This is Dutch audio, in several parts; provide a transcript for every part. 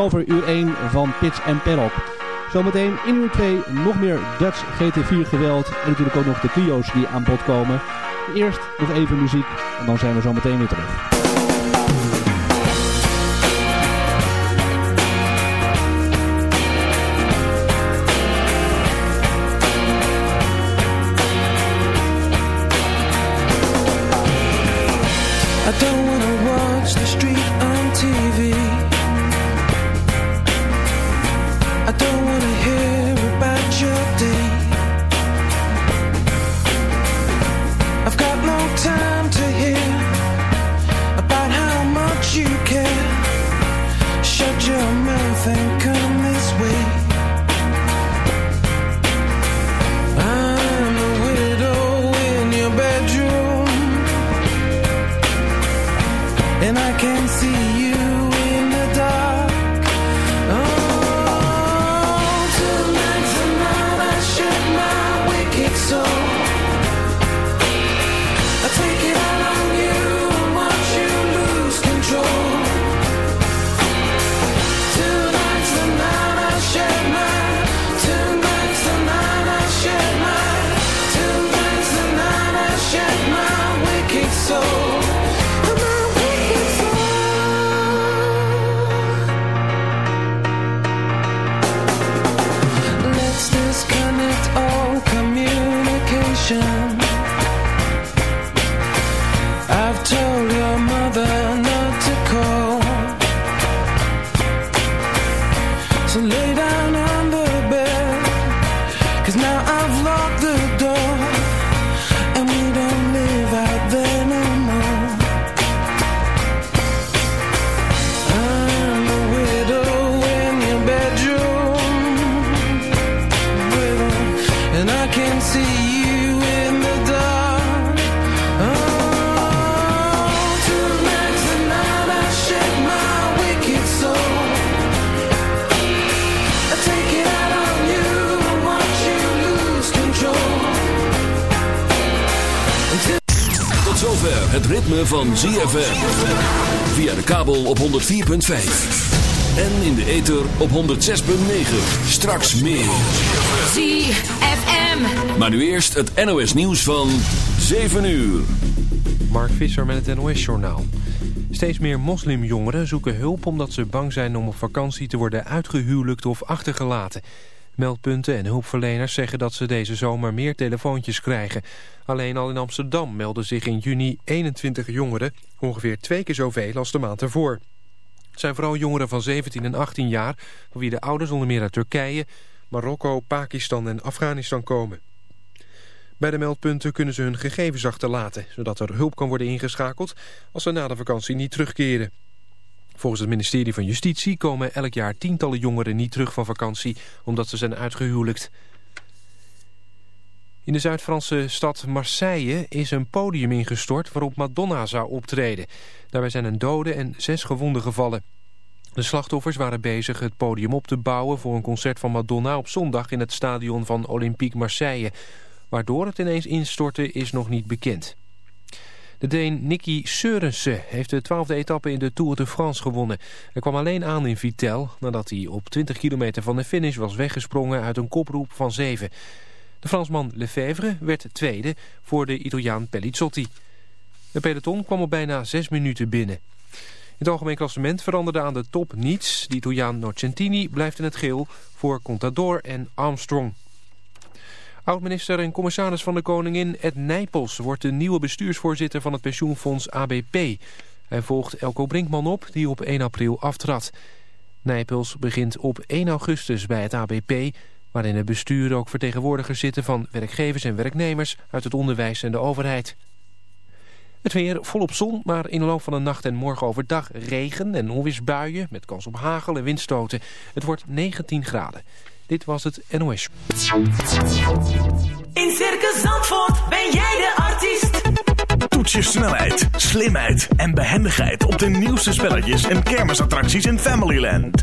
Zover uur 1 van Pits en. Zometeen in uur 2 nog meer Dutch GT4 geweld. En natuurlijk ook nog de Clio's die aan bod komen. Eerst nog even muziek en dan zijn we zo meteen weer terug. 104.5. En in de ether op 106.9. Straks meer. ZFM. Maar nu eerst het NOS nieuws van 7 uur. Mark Visser met het NOS-journaal. Steeds meer moslimjongeren zoeken hulp omdat ze bang zijn om op vakantie te worden uitgehuwelijkt of achtergelaten. Meldpunten en hulpverleners zeggen dat ze deze zomer meer telefoontjes krijgen. Alleen al in Amsterdam melden zich in juni 21 jongeren, ongeveer twee keer zoveel als de maand ervoor. Het zijn vooral jongeren van 17 en 18 jaar, voor wie de ouders onder meer uit Turkije, Marokko, Pakistan en Afghanistan komen. Bij de meldpunten kunnen ze hun gegevens achterlaten, zodat er hulp kan worden ingeschakeld als ze na de vakantie niet terugkeren. Volgens het ministerie van Justitie komen elk jaar tientallen jongeren niet terug van vakantie omdat ze zijn uitgehuwelijkt. In de Zuid-Franse stad Marseille is een podium ingestort waarop Madonna zou optreden. Daarbij zijn een dode en zes gewonden gevallen. De slachtoffers waren bezig het podium op te bouwen voor een concert van Madonna op zondag in het stadion van Olympique Marseille. Waardoor het ineens instortte is nog niet bekend. De Deen Nicky Seurensen heeft de twaalfde etappe in de Tour de France gewonnen. Hij kwam alleen aan in Vitel nadat hij op 20 kilometer van de finish was weggesprongen uit een koproep van 7. De Fransman Lefebvre werd tweede voor de Italiaan Pellizzotti. De peloton kwam op bijna 6 minuten binnen. In het algemeen klassement veranderde aan de top niets. Die Italiaan Nocentini blijft in het geel voor Contador en Armstrong. Oud-minister en commissaris van de Koningin Ed Nijpels wordt de nieuwe bestuursvoorzitter van het pensioenfonds ABP. Hij volgt Elko Brinkman op, die op 1 april aftrad. Nijpels begint op 1 augustus bij het ABP... waarin het bestuur ook vertegenwoordigers zitten van werkgevers en werknemers... uit het onderwijs en de overheid. Het weer volop zon, maar in de loop van de nacht en morgen overdag regen en onweersbuien... met kans op hagel en windstoten. Het wordt 19 graden. Dit was het NOS. In Circus Zandvoort ben jij de artiest. Toets je snelheid, slimheid en behendigheid op de nieuwste spelletjes en kermisattracties in Familyland.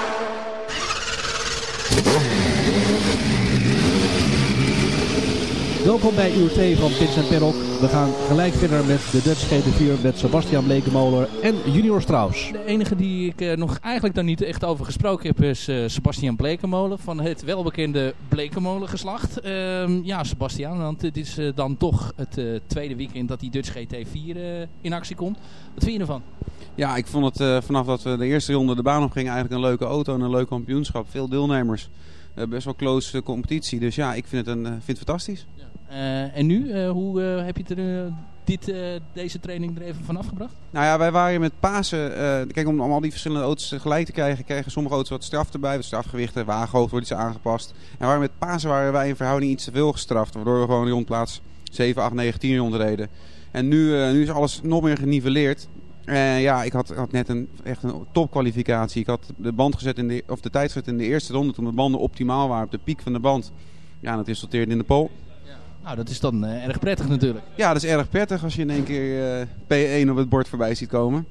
Welkom bij uur 2 van Pits en Perrok. We gaan gelijk verder met de Dutch GT4 met Sebastian Blekemolen en Junior Strauss. De enige die ik eh, nog eigenlijk daar niet echt over gesproken heb is eh, Sebastian Blekemolen van het welbekende Blekemolen geslacht. Ehm, ja, Sebastian, want dit is eh, dan toch het eh, tweede weekend dat die Dutch GT4 eh, in actie komt. Wat vind je ervan? Ja, ik vond het eh, vanaf dat we de eerste ronde de baan op gingen eigenlijk een leuke auto en een leuk kampioenschap. Veel deelnemers. Eh, best wel close competitie. Dus ja, ik vind het, een, vind het fantastisch. Eh, en nu, eh, hoe eh, heb je er, eh, dit, eh, deze training er even van afgebracht? Nou ja, wij waren met Pasen. eh, kijk, om, al die verschillende auto's tegelijk te krijgen, kregen sommige auto's wat straf erbij. Wat strafgewichten, wagenhoofd wordt iets aangepast. En waar met Pasen waren wij in verhouding iets te veel gestraft. Waardoor we gewoon rond plaats 7, 8, 9, 10 rondreden. En nu, eh, nu is alles nog meer geniveleerd. En ja, ik had, had net een, echt een topkwalificatie. Ik had de, band gezet in de, of de tijd gezet in de eerste ronde toen de banden optimaal waren. Op de piek van de band. Ja, dat resulteerde in de pole. Nou, dat is dan eh, erg prettig natuurlijk. Ja, dat is erg prettig als je in één keer eh, P1 op het bord voorbij ziet komen.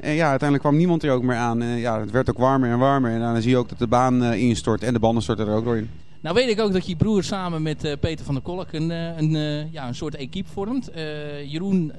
En ja, uiteindelijk kwam niemand er ook meer aan. En ja, het werd ook warmer en warmer. En dan zie je ook dat de baan eh, instort en de banden storten er ook door in. Nou weet ik ook dat je broer samen met eh, Peter van der Kolk een, eh, een, eh, ja, een soort equipe vormt. Jeroen,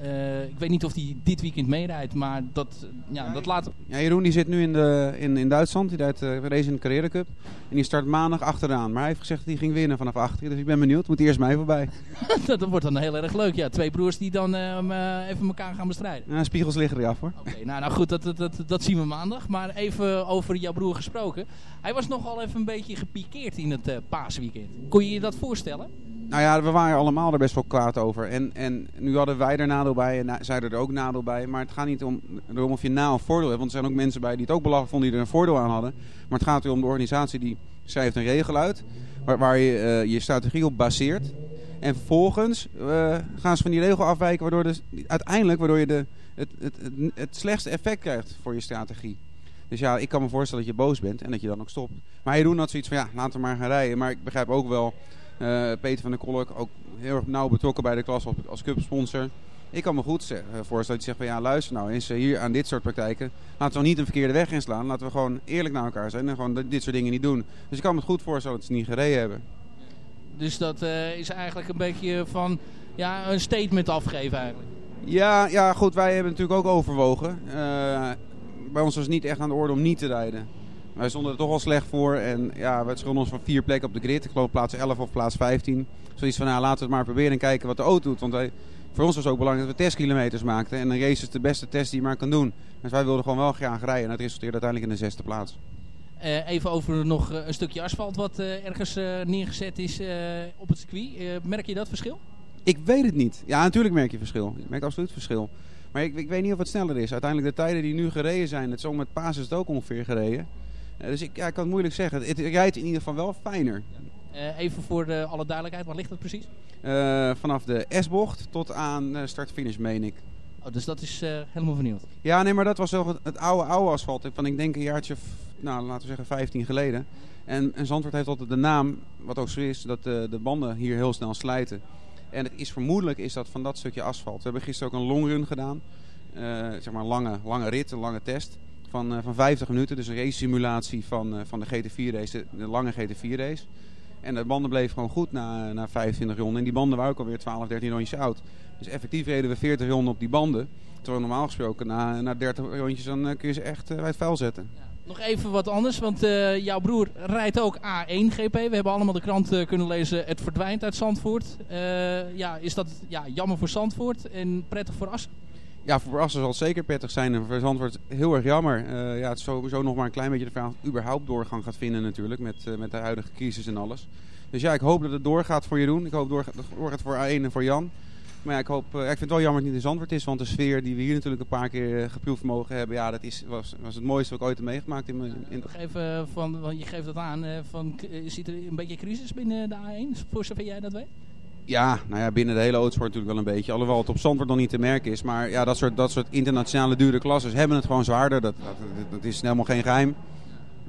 ik weet niet of hij dit weekend meerijdt, maar dat, ja, dat laat... Ja, Jeroen die zit nu in, de, in, in Duitsland. Die rijdt uh, race in de Carrera Cup. En die start maandag achteraan. Maar hij heeft gezegd dat hij ging winnen vanaf achter. Dus ik ben benieuwd. Moet hij eerst mij voorbij. dat wordt dan heel erg leuk. Ja, twee broers die dan even elkaar gaan bestrijden. Ja, spiegels liggen eraf hoor. Oké, nou, nou goed, dat, dat, dat, dat zien we maandag. Maar even over jouw broer gesproken. Hij was nogal even een beetje gepikeerd in het eh, paasweekend. Kon je je dat voorstellen? Nou ja, we waren allemaal er best wel kwaad over. En, en nu hadden wij er nadeel bij en zij er ook nadeel bij. Maar het gaat niet om, erom of je na of voordeel hebt. Want er zijn ook mensen bij die het ook belachelijk vonden die er een voordeel aan hadden. Maar het gaat er om de organisatie die schrijft een regel uit. Waar, waar je eh, je strategie op baseert. En vervolgens eh, gaan ze van die regel afwijken. Waardoor de, uiteindelijk waardoor je de, het, het, het, het slechtste effect krijgt voor je strategie. Dus ja, ik kan me voorstellen dat je boos bent en dat je dan ook stopt. Maar Jeroen had zoiets van, ja, laten we maar gaan rijden. Maar ik begrijp ook wel, eh, Peter van der Kolk, ook heel erg nauw betrokken bij de klas als, als cupsponsor. Ik kan me goed eh, voorstellen dat je zegt van, ja, luister nou eens eh, hier aan dit soort praktijken. Laten we niet een verkeerde weg inslaan. Laten we gewoon eerlijk naar elkaar zijn en gewoon dit- soort dingen niet doen. Dus ik kan me goed voorstellen dat ze niet gereden hebben. Dus dat is eigenlijk een beetje van ja, een statement afgeven eigenlijk. Ja, ja, goed, wij hebben natuurlijk ook overwogen. Bij ons was het niet echt aan de orde om niet te rijden. Wij stonden er toch al slecht voor. En ja, we schulden ons van vier plekken op de grid. Ik geloof plaats 11 of plaats 15. Zoiets van, nou, laten we het maar proberen en kijken wat de auto doet. Want wij, voor ons was het ook belangrijk dat we testkilometers maakten. En een race is de beste test die je maar kan doen. Dus wij wilden gewoon wel graag rijden. En dat resulteerde uiteindelijk in de zesde plaats. Eh, even over nog eh, een stukje asfalt wat eh, ergens neergezet is op het circuit. Merk je dat verschil? Ik weet het niet. Ja, natuurlijk merk je verschil. Ik merk absoluut verschil. Maar ik, ik weet niet of het sneller is. Uiteindelijk de tijden die nu gereden zijn, het zo met Paas is het ook ongeveer gereden. Eh, dus ik, ja, ik kan het moeilijk zeggen. Het rijdt in ieder geval wel fijner. Eh, even voor de, alle duidelijkheid, waar ligt dat precies? Eh, vanaf de S-bocht tot aan start-finish, meen ik. Oh, dus dat is helemaal vernieuwd. Ja, nee, maar dat was wel het, het oude, oude asfalt. Van ik denk een jaartje, nou, laten we zeggen 15 geleden. En, en Zandvoort heeft altijd de naam, wat ook zo is, dat de banden hier heel snel slijten. En het is vermoedelijk is dat van dat stukje asfalt. We hebben gisteren ook een longrun gedaan. Eh, zeg maar een lange, lange rit, een lange test. Van, eh, van 50 minuten. Dus een race simulatie van, eh, van de GT4 race, de, lange GT4 race. En de banden bleven gewoon goed na, na 25 ronden. En die banden waren ook alweer 12, 13 rondjes oud. Dus effectief reden we 40 ronden op die banden. Terwijl normaal gesproken na, na 30 rondjes dan kun je ze echt uit het vuil zetten. Nog even wat anders, want eh, jouw broer rijdt ook A1 GP. We hebben allemaal de krant eh, kunnen lezen, het verdwijnt uit Zandvoort. Eh, ja, is dat ja, jammer voor Zandvoort en prettig voor Assen? Ja, voor Assen zal het zeker prettig zijn. En voor Zandvoort heel erg jammer. Ja, het is sowieso nog maar een klein beetje de vraag of überhaupt doorgang gaat vinden natuurlijk. Met, met de huidige crisis en alles. Dus ja, ik hoop dat het doorgaat voor Jeroen. Ik hoop dat het doorgaat voor A1 en voor Jan. Maar ja, ik, hoop, eh, ik vind het wel jammer dat het niet in Zandvoort is. Want de sfeer die we hier natuurlijk een paar keer eh, geproefd mogen hebben. Ja, dat is, was, was het mooiste wat ik ooit heb meegemaakt. In, mijn- in, even van, want je geeft dat aan, eh, van, eh, ziet er een beetje crisis binnen de A1, voor zover jij dat weet? Ja, nou ja, binnen de hele autosport natuurlijk wel een beetje. Alhoewel het op Zandvoort nog niet te merken is. Maar ja, dat soort, dat soort internationale dure klasses hebben het gewoon zwaarder. Dat, dat, dat is helemaal geen geheim.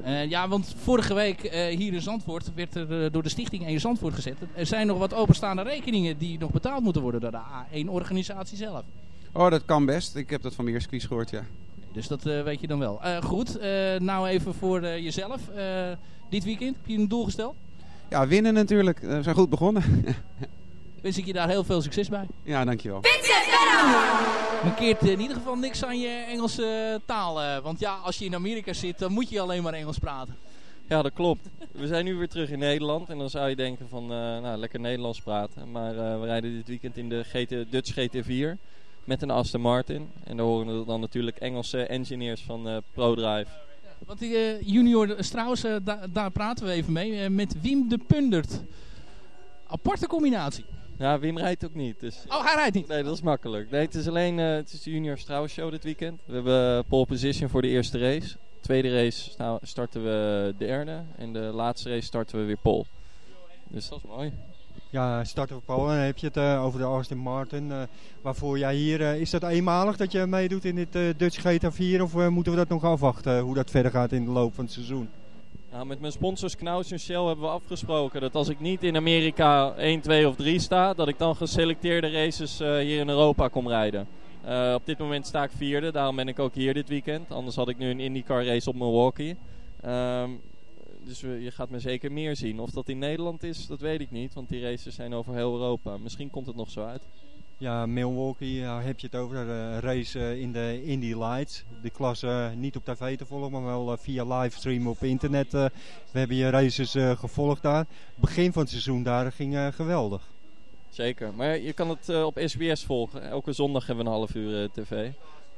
Eh, ja, want vorige week eh, hier in Zandvoort werd er eh, door de stichting 1 Zandvoort gezet. Er zijn nog wat openstaande rekeningen die nog betaald moeten worden door de A1-organisatie zelf. Oh, dat kan best. Ik heb dat van Meersquies gehoord, ja. Dus dat eh, weet je dan wel. Eh, goed, eh, nou even voor jezelf. Eh, dit weekend, heb je een doel gesteld? Ja, winnen natuurlijk. We zijn goed begonnen. Wens ik je daar heel veel succes bij. ja, dankjewel. Mankeert in ieder geval niks aan je Engelse taal. eh, want ja, als je in Amerika zit, dan moet je alleen maar Engels praten. Ja, dat klopt. We zijn nu weer terug in Nederland. En dan zou je denken van, eh, nou, lekker Nederlands praten. Maar eh, we rijden dit weekend in de GT, Dutch GT4 met een Aston Martin. En daar horen dan natuurlijk Engelse engineers van ProDrive. Want die junior Strauss, da- daar praten we even mee. met Wim de Pundert. Aparte combinatie. Ja, Wim rijdt ook niet. Dus... Oh, hij rijdt niet? Nee, dat is makkelijk. Nee, het is alleen eh, het is de Junior Strauss Show dit weekend. We hebben pole position voor de eerste race. Tweede race nou, starten we derde. En de laatste race starten we weer pole. Dus dat is mooi. Ja, starten we Paul. En dan heb je het eh, over de Aston Martin. eh, waarvoor jij hier... eh, is dat eenmalig dat je meedoet in dit eh, Dutch GT4? Of eh, moeten we dat nog afwachten? hoe dat verder gaat in de loop van het seizoen? Met mijn sponsors Knaus en Shell hebben we afgesproken dat als ik niet in Amerika 1, 2 of 3 sta, dat ik dan geselecteerde races eh, hier in Europa kom rijden. Eh, op dit moment sta ik vierde, daarom ben ik ook hier dit weekend. Anders had ik nu een IndyCar race op Milwaukee. Ehm, dus je gaat me zeker meer zien. Of dat in Nederland is, dat weet ik niet, want die races zijn over heel Europa. Misschien komt het nog zo uit. Ja, Milwaukee, daar heb je het over. De race eh, in de Indy Lights. De klasse eh, niet op tv te volgen, maar wel eh, via livestream op internet. eh. we hebben je races eh, gevolgd daar. Begin van het seizoen daar ging eh, geweldig. Zeker, maar je kan het eh, op SBS volgen. Elke zondag hebben we een half uur eh, tv.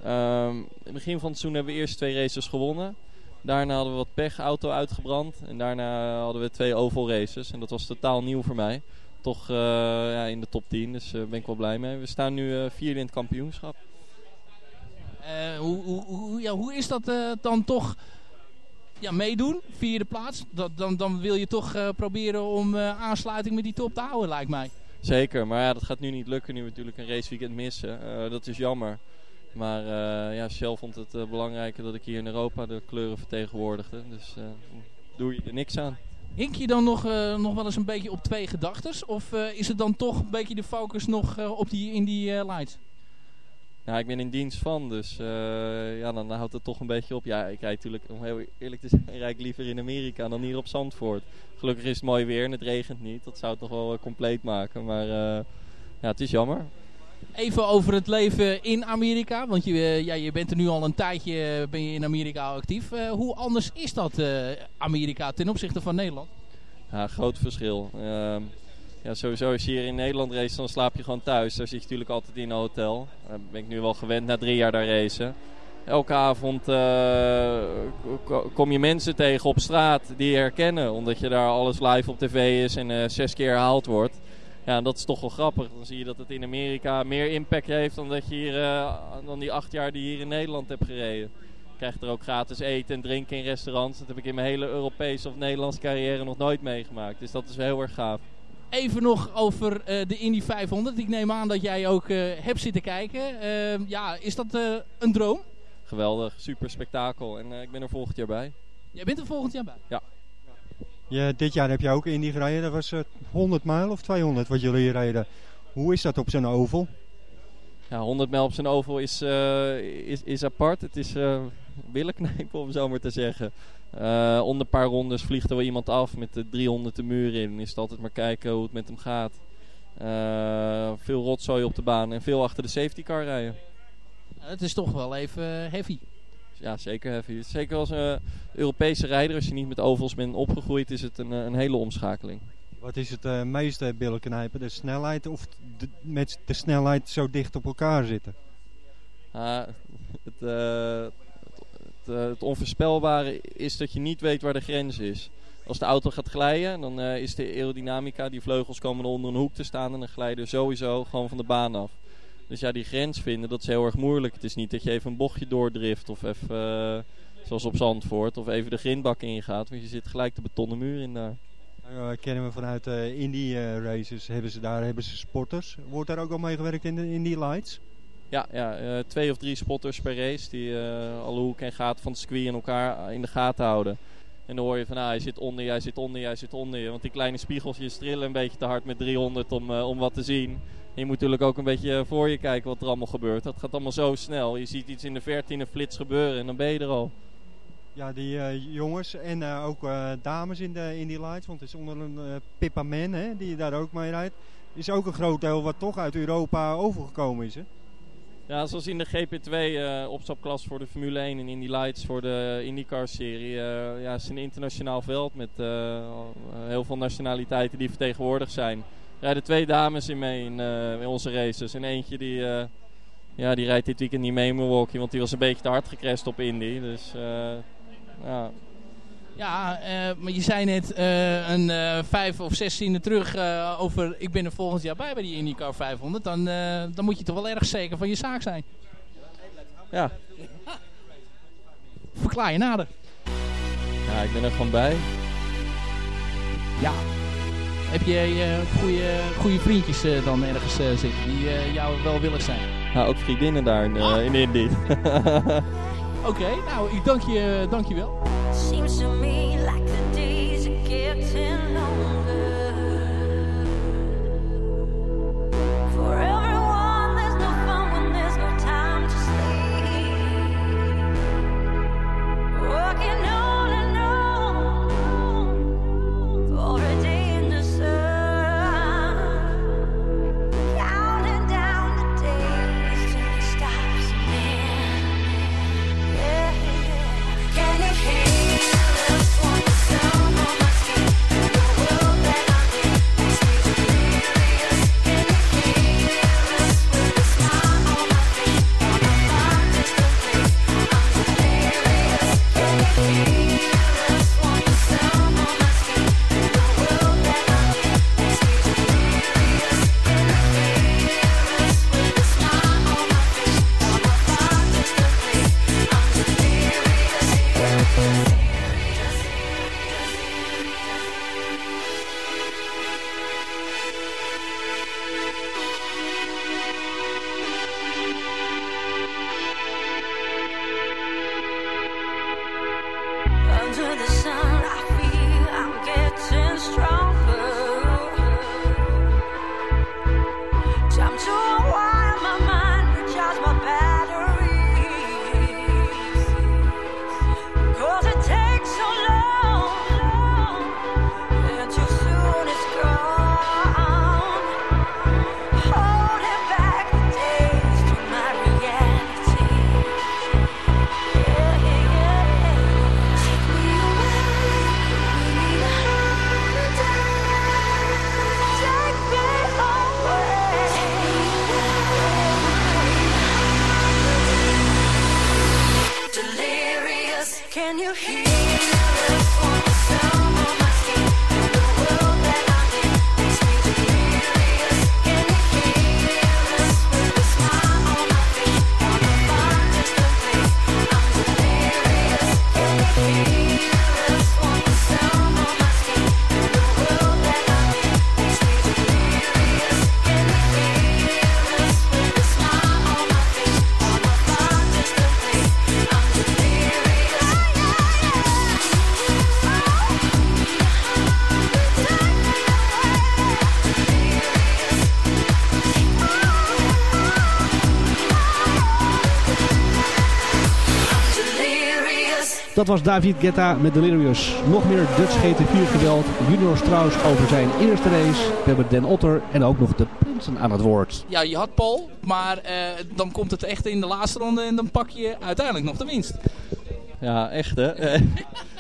Ehm, het begin van het seizoen hebben we eerst twee races gewonnen. Daarna hadden we wat pech, auto uitgebrand. En daarna hadden we twee oval races. En dat was totaal nieuw voor mij. Toch eh, ja, in de top 10, dus daar ben ik wel blij mee. We staan nu eh, vierde in het kampioenschap. Eh, hoe, hoe, hoe, ja, hoe is dat eh, dan toch ja, meedoen? Vierde plaats. Dat, dan, dan wil je toch eh, proberen om eh, aansluiting met die top te houden, lijkt mij. Zeker, maar ja, dat gaat nu niet lukken nu we natuurlijk een raceweekend missen. Eh, dat is jammer. Maar eh, ja, Shell vond het eh, belangrijker dat ik hier in Europa de kleuren vertegenwoordigde. Dus eh, doe je er niks aan. Hink je dan nog, eh, nog wel eens een beetje op twee gedachtes? Of eh, is het dan toch een beetje de focus nog eh, op die, in die eh, lights? Nou, ik ben in dienst van, dus ja, dan houdt het toch een beetje op. Ja, ik rijd natuurlijk, om heel eerlijk te zijn, rijd ik liever in Amerika dan hier op Zandvoort. Gelukkig is het mooi weer en het regent niet. Dat zou het nog wel compleet maken, maar ja, het is jammer. Even over het leven in Amerika. Want je, eh, ja, je bent er nu al een tijdje eh, ben je in Amerika actief. Eh, hoe anders is dat Amerika ten opzichte van Nederland? Ja, groot verschil. Ehm, ja, sowieso als je hier in Nederland race, dan slaap je gewoon thuis. Daar zit je natuurlijk altijd in een hotel. Daar ben ik nu wel gewend na drie jaar daar racen. Elke avond ko- kom je mensen tegen op straat die je herkennen. Omdat je daar alles live op tv is en zes keer herhaald wordt. Ja, en dat is toch wel grappig. Dan zie je dat het in Amerika meer impact heeft dan, dat je hier, eh, dan die acht jaar die je hier in Nederland hebt gereden. Je krijgt er ook gratis eten en drinken in restaurants. Dat heb ik in mijn hele Europese of Nederlandse carrière nog nooit meegemaakt. Dus dat is wel heel erg gaaf. Even nog over eh, de Indy 500. Ik neem aan dat jij ook eh, hebt zitten kijken. Eh, ja, is dat een droom? Geweldig, super spektakel. En ik ben er volgend jaar bij. Jij bent er volgend jaar bij. Ja. Ja, dit jaar heb je ook Indy gereden. Dat was eh, 100 mijl of 200 wat jullie reden. Hoe is dat op zo'n oval? Ja, 100 mijl op zijn oval is, eh, is, is apart. Het is uh, om zo maar te zeggen. Uh, onder een paar rondes vliegt er wel iemand af met de 300 de muur in. Is het altijd maar kijken hoe het met hem gaat. veel rotzooi op de baan en veel achter de safety car rijden. Het is toch wel even heavy. Ja, zeker heavy. Zeker als een Europese rijder, als je niet met ovals bent opgegroeid, is het een, een hele omschakeling. Wat is het uh, meeste billen knijpen? De snelheid of de, met de snelheid zo dicht op elkaar zitten? Uh, het, uh, het, het, het, onvoorspelbare is dat je niet weet waar de grens is. Als de auto gaat glijden, dan is de aerodynamica, die vleugels komen onder een hoek te staan en dan glijden sowieso gewoon van de baan af. Dus ja, die grens vinden, dat is heel erg moeilijk. Het is niet dat je even een bochtje doordrift of even, zoals op Zandvoort, of even de grindbak ingaat. Want je zit gelijk de betonnen muur in daar. Nou, kennen we vanuit uh, Indie uh, races, hebben ze daar hebben ze sporters. Wordt daar ook al mee gewerkt in de Indie Lights? Ja, ja uh, twee of drie spotters per race die alle hoeken en gaten van het circuit in elkaar in de gaten houden. En dan hoor je van, ah, hij zit onder, jij zit onder, jij zit onder je. Want die kleine spiegeltjes trillen een beetje te hard met 300 om, om wat te zien. Je moet natuurlijk ook een beetje voor je kijken wat er allemaal gebeurt. Dat gaat allemaal zo snel. Je ziet iets in de een flits gebeuren en dan ben je er al. Ja, die uh, jongens en uh, ook uh, dames in, de, in die lights. Want het is onder een Pippa Man, hè, die daar ook mee rijdt. Is ook een groot deel wat toch uit Europa overgekomen is, hè? Ja, zoals in de GP2 opstapklas voor de Formule 1 en in die lights voor de IndyCar-serie. ja, het is een internationaal veld met heel veel nationaliteiten die vertegenwoordigd zijn. Rijden twee dames in mee in, in onze races. En eentje die, ja, die rijdt dit weekend niet mee in Milwaukee, want die was een beetje te hard gecrashed op Indy. Dus ja. Ja, uh, maar je zei net uh, een uh, vijf of zestiende terug over ik ben er volgend jaar bij bij die IndyCar 500. Dan, dan moet je toch wel erg zeker van je zaak zijn. Ja. Verklaar je nader. Ja, ik ben er gewoon bij. Ja. Heb je goede, goede vriendjes dan ergens zitten die jou wel willig zijn? Nou, ook vriendinnen daar in, Ah. in Indy. Oké, okay, nou, ik dank je, dank je wel. Seems to me like the days are getting longer. Dat was David Guetta met Delirious. Nog meer Dutch GT4 geweld. Junior Strauss over zijn eerste race. We hebben Dan Otter en ook nog de Prinsen aan het woord. Ja, je had Paul, maar eh, dan komt het echt in de laatste ronde en dan pak je uiteindelijk nog de winst. Ja, echt hè.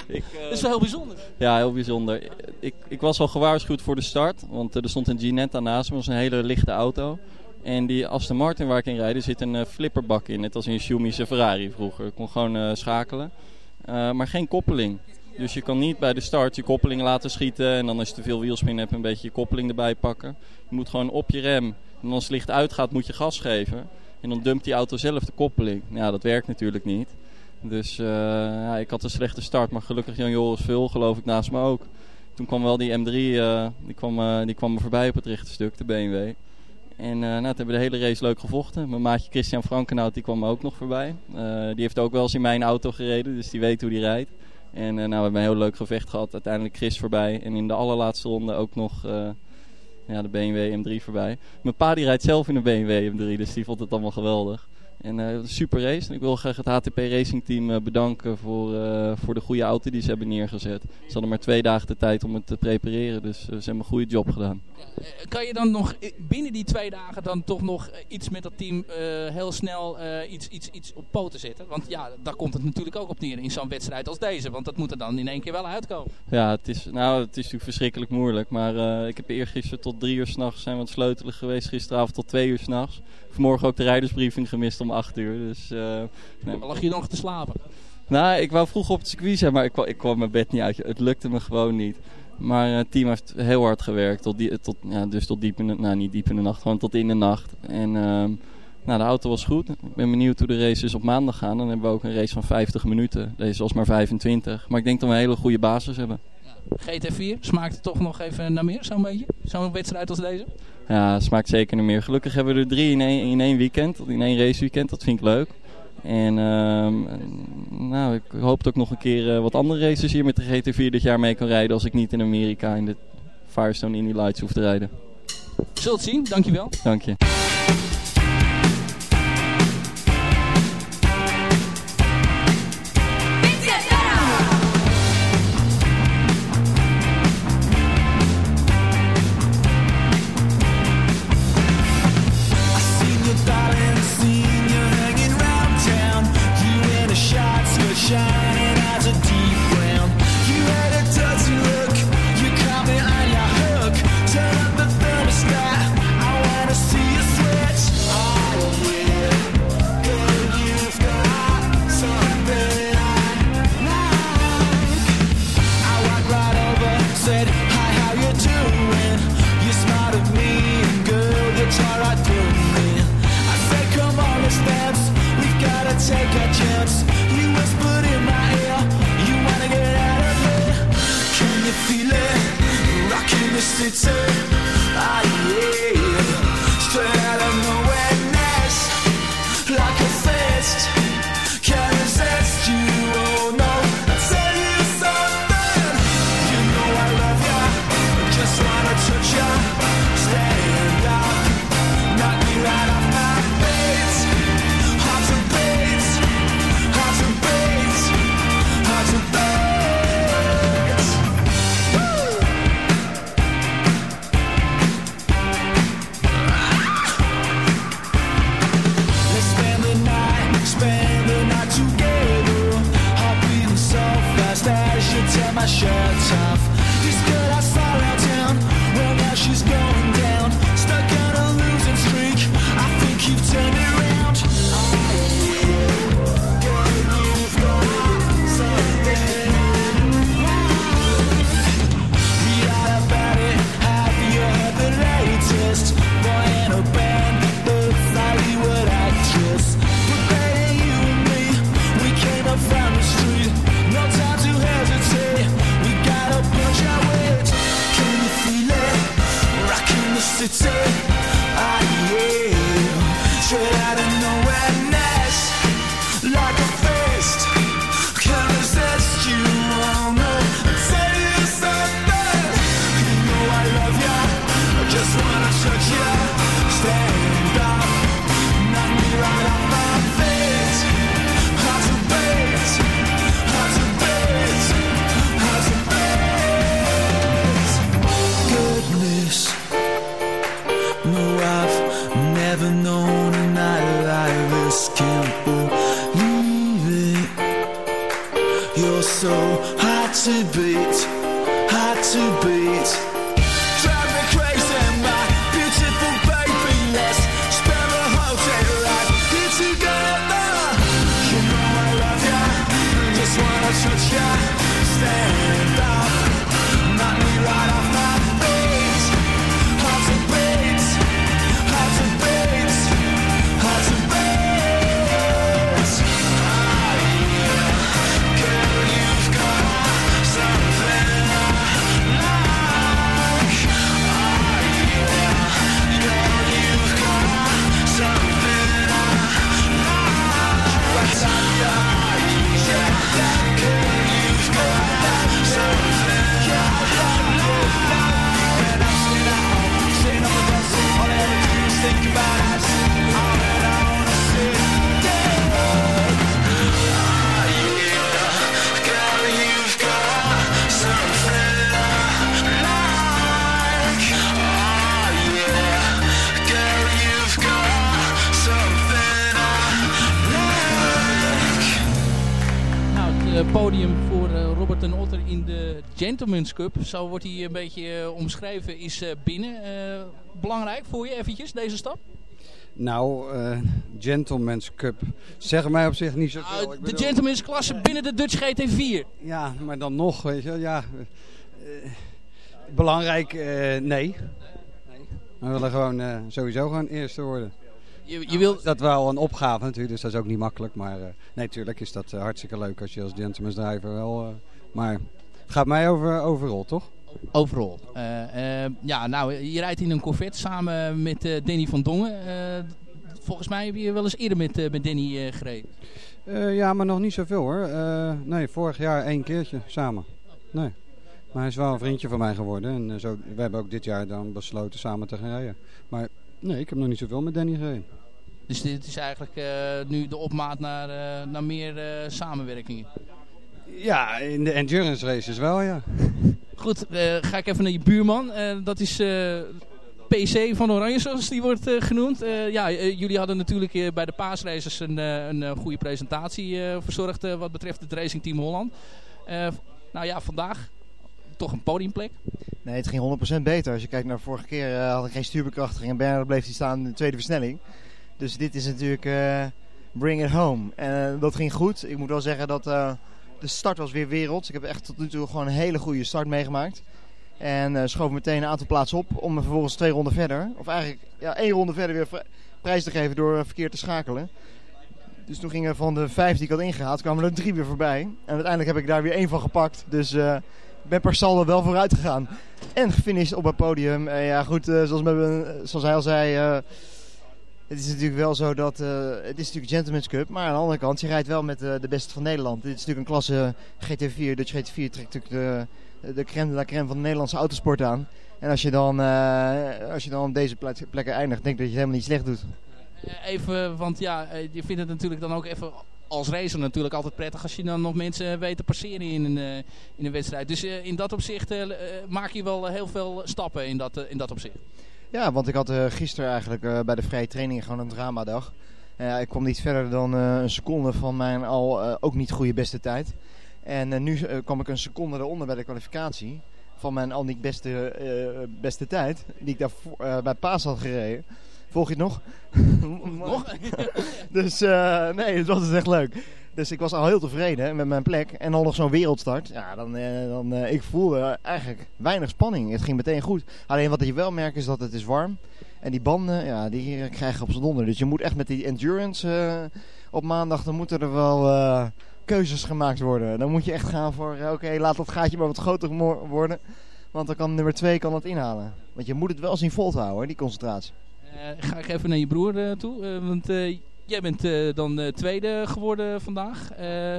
ik, eh, Dat is wel heel bijzonder. Ja, heel bijzonder. Ik, ik was al gewaarschuwd voor de start, want eh, er stond een Ginetta naast me. Dat was een hele lichte auto. En die Aston Martin waar ik in rijd, zit een eh, flipperbak in. Net als in een Schumische Ferrari vroeger. Ik kon gewoon eh, schakelen. Eh, maar geen koppeling. Dus je kan niet bij de start je koppeling laten schieten. En dan als je te veel wielspin hebt, een beetje je koppeling erbij pakken. Je moet gewoon op je rem. En als het licht uitgaat, moet je gas geven. En dan dumpt die auto zelf de koppeling. Ja, dat werkt natuurlijk niet. Dus eh, ja, ik had een slechte start. Maar gelukkig Jan Joris Vul, geloof ik, naast me ook. Toen kwam wel die M3, eh, die, kwam, die kwam me voorbij op het rechte stuk, de BMW. En eh, nou, hebben we de hele race leuk gevochten. Mijn maatje Christian Frankenhout die kwam ook nog voorbij. Eh, die heeft ook wel eens in mijn auto gereden, dus die weet hoe die rijdt. En eh, nou, we hebben een heel leuk gevecht gehad. Uiteindelijk Chris voorbij. En in de allerlaatste ronde ook nog ja, de BMW M3 voorbij. Mijn pa die rijdt zelf in een BMW M3, dus die vond het allemaal geweldig. En eh, super race. En ik wil graag het HTP Racing Team eh, bedanken voor, eh, voor de goede auto die ze hebben neergezet. Ze hadden maar twee dagen de tijd om het te prepareren, dus ze hebben een goede job gedaan. Kan je dan nog binnen die twee dagen dan toch nog iets met dat team heel snel iets, iets, iets op poten zetten? Want ja, daar komt het natuurlijk ook op neer in zo'n wedstrijd als deze. Want dat moet er dan in één keer wel uitkomen. Ja, het is, nou, het is natuurlijk verschrikkelijk moeilijk. Maar ik heb eergisteren tot drie uur s'nachts zijn we aan het sleutelen geweest. Gisteravond tot twee uur s'nachts. Vanmorgen ook de rijdersbriefing gemist om acht uur. Dus, eh, nee. Lag je nog te slapen? Nou, ik wou vroeg op het circuit zijn, maar ik kwam, ik kwam mijn bed niet uit. Het lukte me gewoon niet. Maar eh, het team heeft heel hard gewerkt. Tot die, tot, ja, dus tot diep in de, nou niet diep in de nacht, gewoon tot in de nacht. En ehm, nou, de auto was goed. Ik ben benieuwd hoe de races op maandag gaan. Dan hebben we ook een race van 50 minuten. Deze was maar 25. Maar ik denk dat we een hele goede basis hebben. GT4 smaakt het toch nog even naar meer, zo'n beetje? Zo'n wedstrijd als deze? Ja, smaakt zeker naar meer. Gelukkig hebben we er drie in één, in één weekend. In één raceweekend. Dat vind ik leuk. En ehm, nou, ik hoop dat ik nog een keer eh, wat andere races hier met de GT4 dit jaar mee kan rijden. Als ik niet in Amerika in de Firestone Indy Lights hoef te rijden. Zult het zien, dankjewel. Dank je. Het podium voor eh, Robert en Otter in de Gentleman's Cup, zo wordt hij een beetje eh, omschreven, is eh, binnen. Belangrijk voor je eventjes, deze stap? Nou, eh, Gentleman's Cup. Zeg mij op zich niet zoveel. Nou, Ik de bedoel- Gentleman's klasse binnen de Dutch GT4. Ja, maar dan nog, weet je, ja. belangrijk, nee. nee. We willen gewoon sowieso gewoon eerste worden. Je, je wil... Dat wel een opgave natuurlijk, dus dat is ook niet makkelijk. Maar eh, nee, natuurlijk is dat eh, hartstikke leuk als je als gentleman's driver wel... eh, maar het gaat mij over overal, toch? Overal. Ja, nou, je rijdt in een Corvette samen met Danny van Dongen. Volgens mij heb je wel eens eerder met, met Danny gereden. Ja, maar nog niet zoveel hoor. Nee, vorig jaar één keertje samen. Nee. Maar hij is wel een vriendje van mij geworden. En zo, we hebben ook dit jaar dan besloten samen te gaan rijden. Maar nee, ik heb nog niet zoveel met Danny gereden. Dus dit is eigenlijk eh, nu de opmaat naar, eh, naar meer eh, samenwerkingen. Ja, in de endurance races wel, ja. Goed, eh, ga ik even naar je buurman. Eh, dat is eh, PC van Oranje, zoals die wordt eh, genoemd. Eh, ja, jullie hadden natuurlijk eh, bij de paasraces een, eh, een goede presentatie eh, verzorgd wat betreft het Racing Team Holland. Eh, nou ja, vandaag toch een podiumplek. Nee, het ging 100% beter. Als je kijkt naar de vorige keer eh, had ik geen stuurbekrachtiging en Bernard bleef hij staan in de tweede versnelling. Dus dit is natuurlijk eh, bring it home. En eh, dat ging goed. Ik moet wel zeggen dat eh, de start was weer werelds. Ik heb echt tot nu toe gewoon een hele goede start meegemaakt. En schoof meteen een aantal plaatsen op om me vervolgens twee ronden verder, of eigenlijk ja, één ronde verder weer prijs te geven door verkeerd te schakelen. Dus toen gingen van de vijf die ik had ingehaald, kwamen er drie weer voorbij. En uiteindelijk heb ik daar weer één van gepakt. Dus ik ben per saldo wel vooruit gegaan. En gefinished op het podium. En ja, goed, zoals, zoals hij al zei. Het is natuurlijk wel zo dat. eh, het is natuurlijk Gentleman's Cup. Maar aan de andere kant, je rijdt wel met eh, de beste van Nederland. Dit is natuurlijk een klasse GT4. Dutch GT4 trekt natuurlijk de, de crème de la crème van de Nederlandse autosport aan. En als je dan, eh, als je dan op deze plek- plekken eindigt, denk ik dat je het helemaal niet slecht doet. Even, want ja, je vindt het natuurlijk dan ook even als racer natuurlijk altijd prettig als je dan nog mensen weet te passeren in een, in een wedstrijd. Dus in dat opzicht maak je wel heel veel stappen in dat, in dat opzicht. Ja, want ik had eh, gisteren eigenlijk eh, bij de vrije training gewoon een dramadag. Ik kwam niet verder dan eh, een seconde van mijn al ook niet goede beste tijd. En nu kwam ik een seconde eronder bij de kwalificatie. Van mijn al niet beste, beste tijd. Die ik daar bij Paas had gereden. Volg je het nog? Nog? dus nee, het was dus echt leuk. Dus ik was al heel tevreden met mijn plek. En dan nog zo'n wereldstart. Ja, dan, eh, dan eh, ik voelde eigenlijk weinig spanning. Het ging meteen goed. Alleen wat je wel merkt is dat het is warm. En die banden, ja, die krijgen op z'n donder. Dus je moet echt met die endurance eh, op maandag, dan moeten er wel keuzes gemaakt worden. Dan moet je echt gaan voor, oké, laat dat gaatje maar wat groter worden. Want dan kan nummer 2 kan het inhalen. Want je moet het wel zien vol te houden, die concentratie. Ga ik even naar je broer toe. want jij bent eh, dan eh, tweede geworden vandaag. Eh,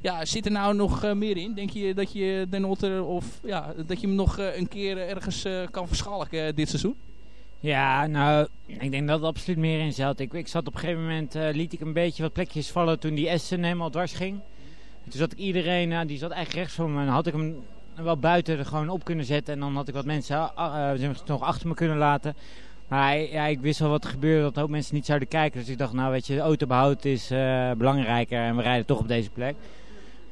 ja, zit er nou nog meer in? Denk je dat je Den Otter of ja, dat je hem nog een keer ergens kan verschalken dit seizoen? Ja, nou, ik denk dat er absoluut meer in zat. Ik, ik zat op een gegeven moment, liet ik een beetje wat plekjes vallen toen die Essen helemaal dwars ging. Toen zat ik iedereen, die zat eigenlijk rechts van me. En had ik hem wel buiten er gewoon op kunnen zetten. En dan had ik wat mensen nog achter me kunnen laten. Maar ja, ik wist wel wat er gebeurde, dat ook mensen niet zouden kijken. Dus ik dacht, nou weet je, autobehoud is eh, belangrijker en we rijden toch op deze plek.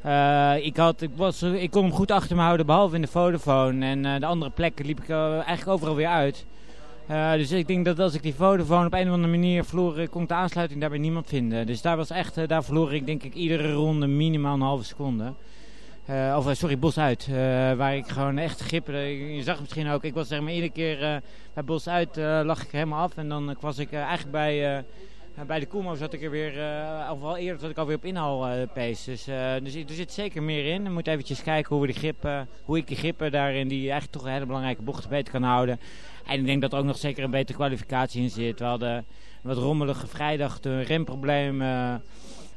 Eh, ik, had, ik, was, ik kon hem goed achter me houden, behalve in de Vodafone. En eh, de andere plekken liep ik eigenlijk overal weer uit. Dus ik denk dat als ik die Vodafone op een of andere manier verloor, kon ik de aansluiting daarbij niemand vinden. Dus daar was echt, daar verloor ik denk ik iedere ronde minimaal een halve seconde. Eh, of eh, sorry, Bos uit. eh, waar ik gewoon echt gripperde. Je zag misschien ook. Ik was zeg maar iedere keer bij Bos uit lag ik helemaal af. En dan was ik eigenlijk bij, bij de Koelmo zat ik er weer, of al eerder zat ik alweer op inhaal. Dus, dus er zit zeker meer in. We moeten eventjes kijken hoe, we die grip, hoe ik die grippen daarin, die eigenlijk toch een hele belangrijke bochten beter kan houden. En ik denk dat er ook nog zeker een betere kwalificatie in zit. We hadden wat rommelige vrijdag, een remprobleem.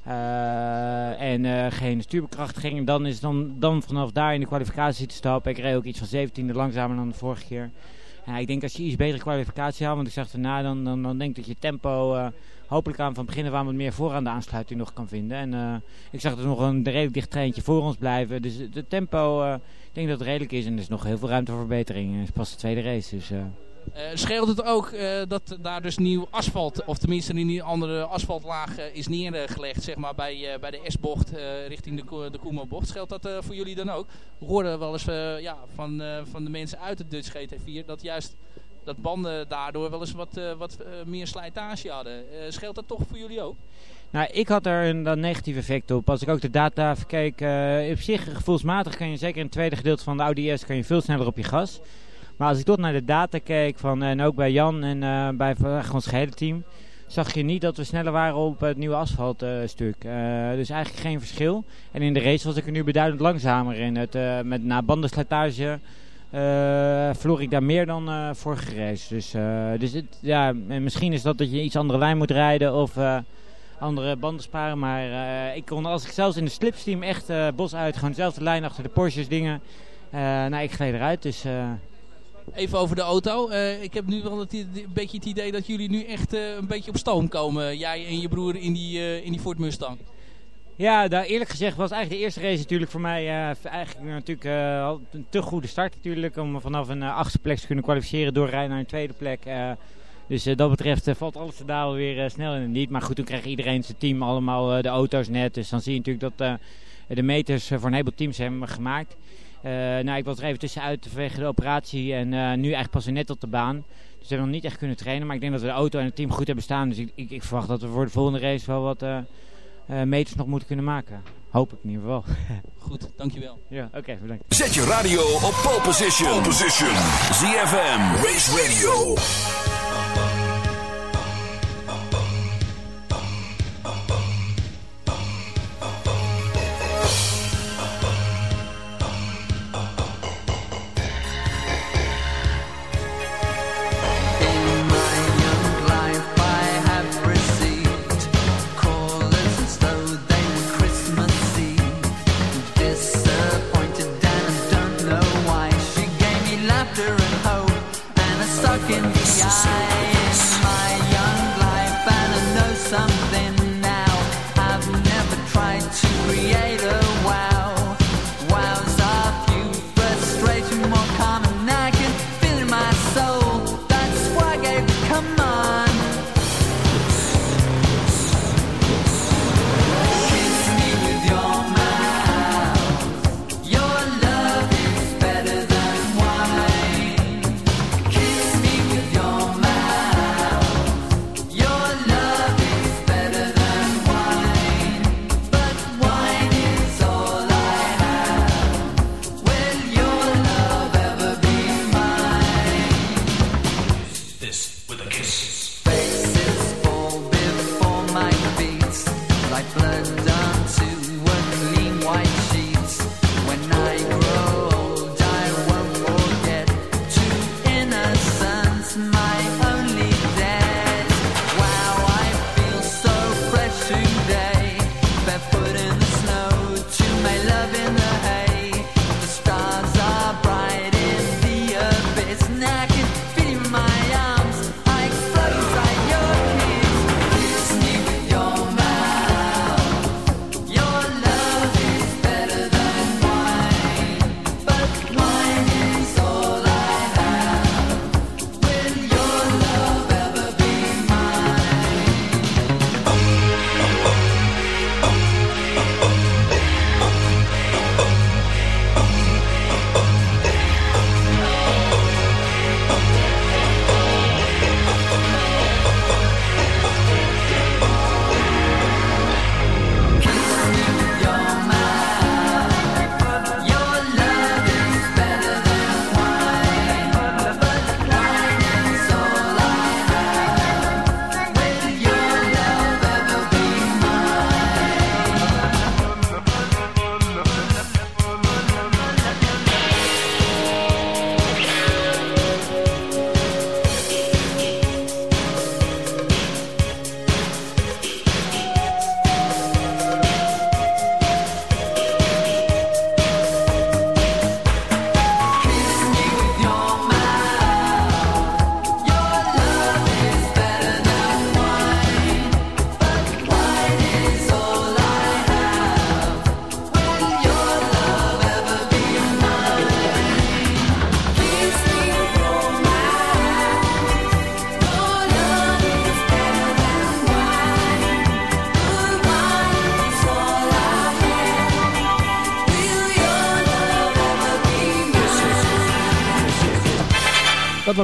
Eh, en eh, geen stuurbekrachtiging. Dan is dan, dan vanaf daar in de kwalificatie te stappen. Ik reed ook iets van 17e langzamer dan de vorige keer. Ja, ik denk als je iets betere kwalificatie haalt, want ik zag erna, dan, dan, dan denk ik dat je tempo eh, hopelijk aan van begin af aan wat meer vooraan de aansluiting nog kan vinden. En ik zag er nog een redelijk dicht treintje voor ons blijven. Dus het tempo, ik denk dat het redelijk is en er is nog heel veel ruimte voor verbetering. Het is pas de tweede race, dus... eh, scheelt het ook eh, dat daar dus nieuw asfalt, of tenminste een andere asfaltlaag eh, is neergelegd, zeg maar bij, bij de S-bocht richting de, de Koemo-bocht. Scheelt dat voor jullie dan ook? We hoorden wel eens ja, van, van de mensen uit de Dutch GT4 dat juist dat banden daardoor wel eens wat, wat meer slijtage hadden. Eh, scheelt dat toch voor jullie ook? Nou, ik had er een, negatief effect op. Als ik ook de data even keek, op zich gevoelsmatig kan je zeker in het tweede gedeelte van de Audi S kan je veel sneller op je gas. Maar als ik tot naar de data keek, van, en ook bij Jan en eh, bij ons gehele team, zag je niet dat we sneller waren op het nieuwe asfaltstuk. Eh dus eigenlijk geen verschil. En in de race was ik er nu beduidend langzamer in. Het, eh, met na bandenslijtage eh, verloor ik daar meer dan eh, vorige race. Dus, eh, dus ja, en misschien is dat dat je iets andere lijn moet rijden of eh, andere banden sparen. Maar eh, ik kon, als ik zelfs in de slipstream echt eh, bos uit, gewoon dezelfde lijn achter de Porsches dingen. eh nou, ik gleed eruit. Dus eh, Even over de auto. Eh, ik heb nu wel een beetje het idee dat jullie nu echt eh, een beetje op stoom komen. Jij en je broer in die, eh, in die Ford Mustang. Ja, daar eerlijk gezegd was eigenlijk de eerste race natuurlijk voor mij eigenlijk natuurlijk een te goede start natuurlijk. Om vanaf een achtste plek te kunnen kwalificeren doorrijden naar een tweede plek. dus dat betreft valt alles daar weer eh, snel in het niet. Maar goed, toen kreeg iedereen zijn team allemaal de auto's net. Dus dan zie je natuurlijk dat de meters voor een heleboel teams hebben gemaakt. Eh, nou, ik was er even tussenuit vanwege de operatie en eh, nu eigenlijk pas net op de baan. Dus we hebben nog niet echt kunnen trainen. Maar ik denk dat we de auto en het team goed hebben staan. Dus ik, ik, ik verwacht dat we voor de volgende race wel wat eh, eh, meters nog moeten kunnen maken. Hoop ik in ieder geval. Goed, dankjewel. Ja, oké, bedankt. Zet je radio op pole position. Pole position. ZFM. Race Radio. react.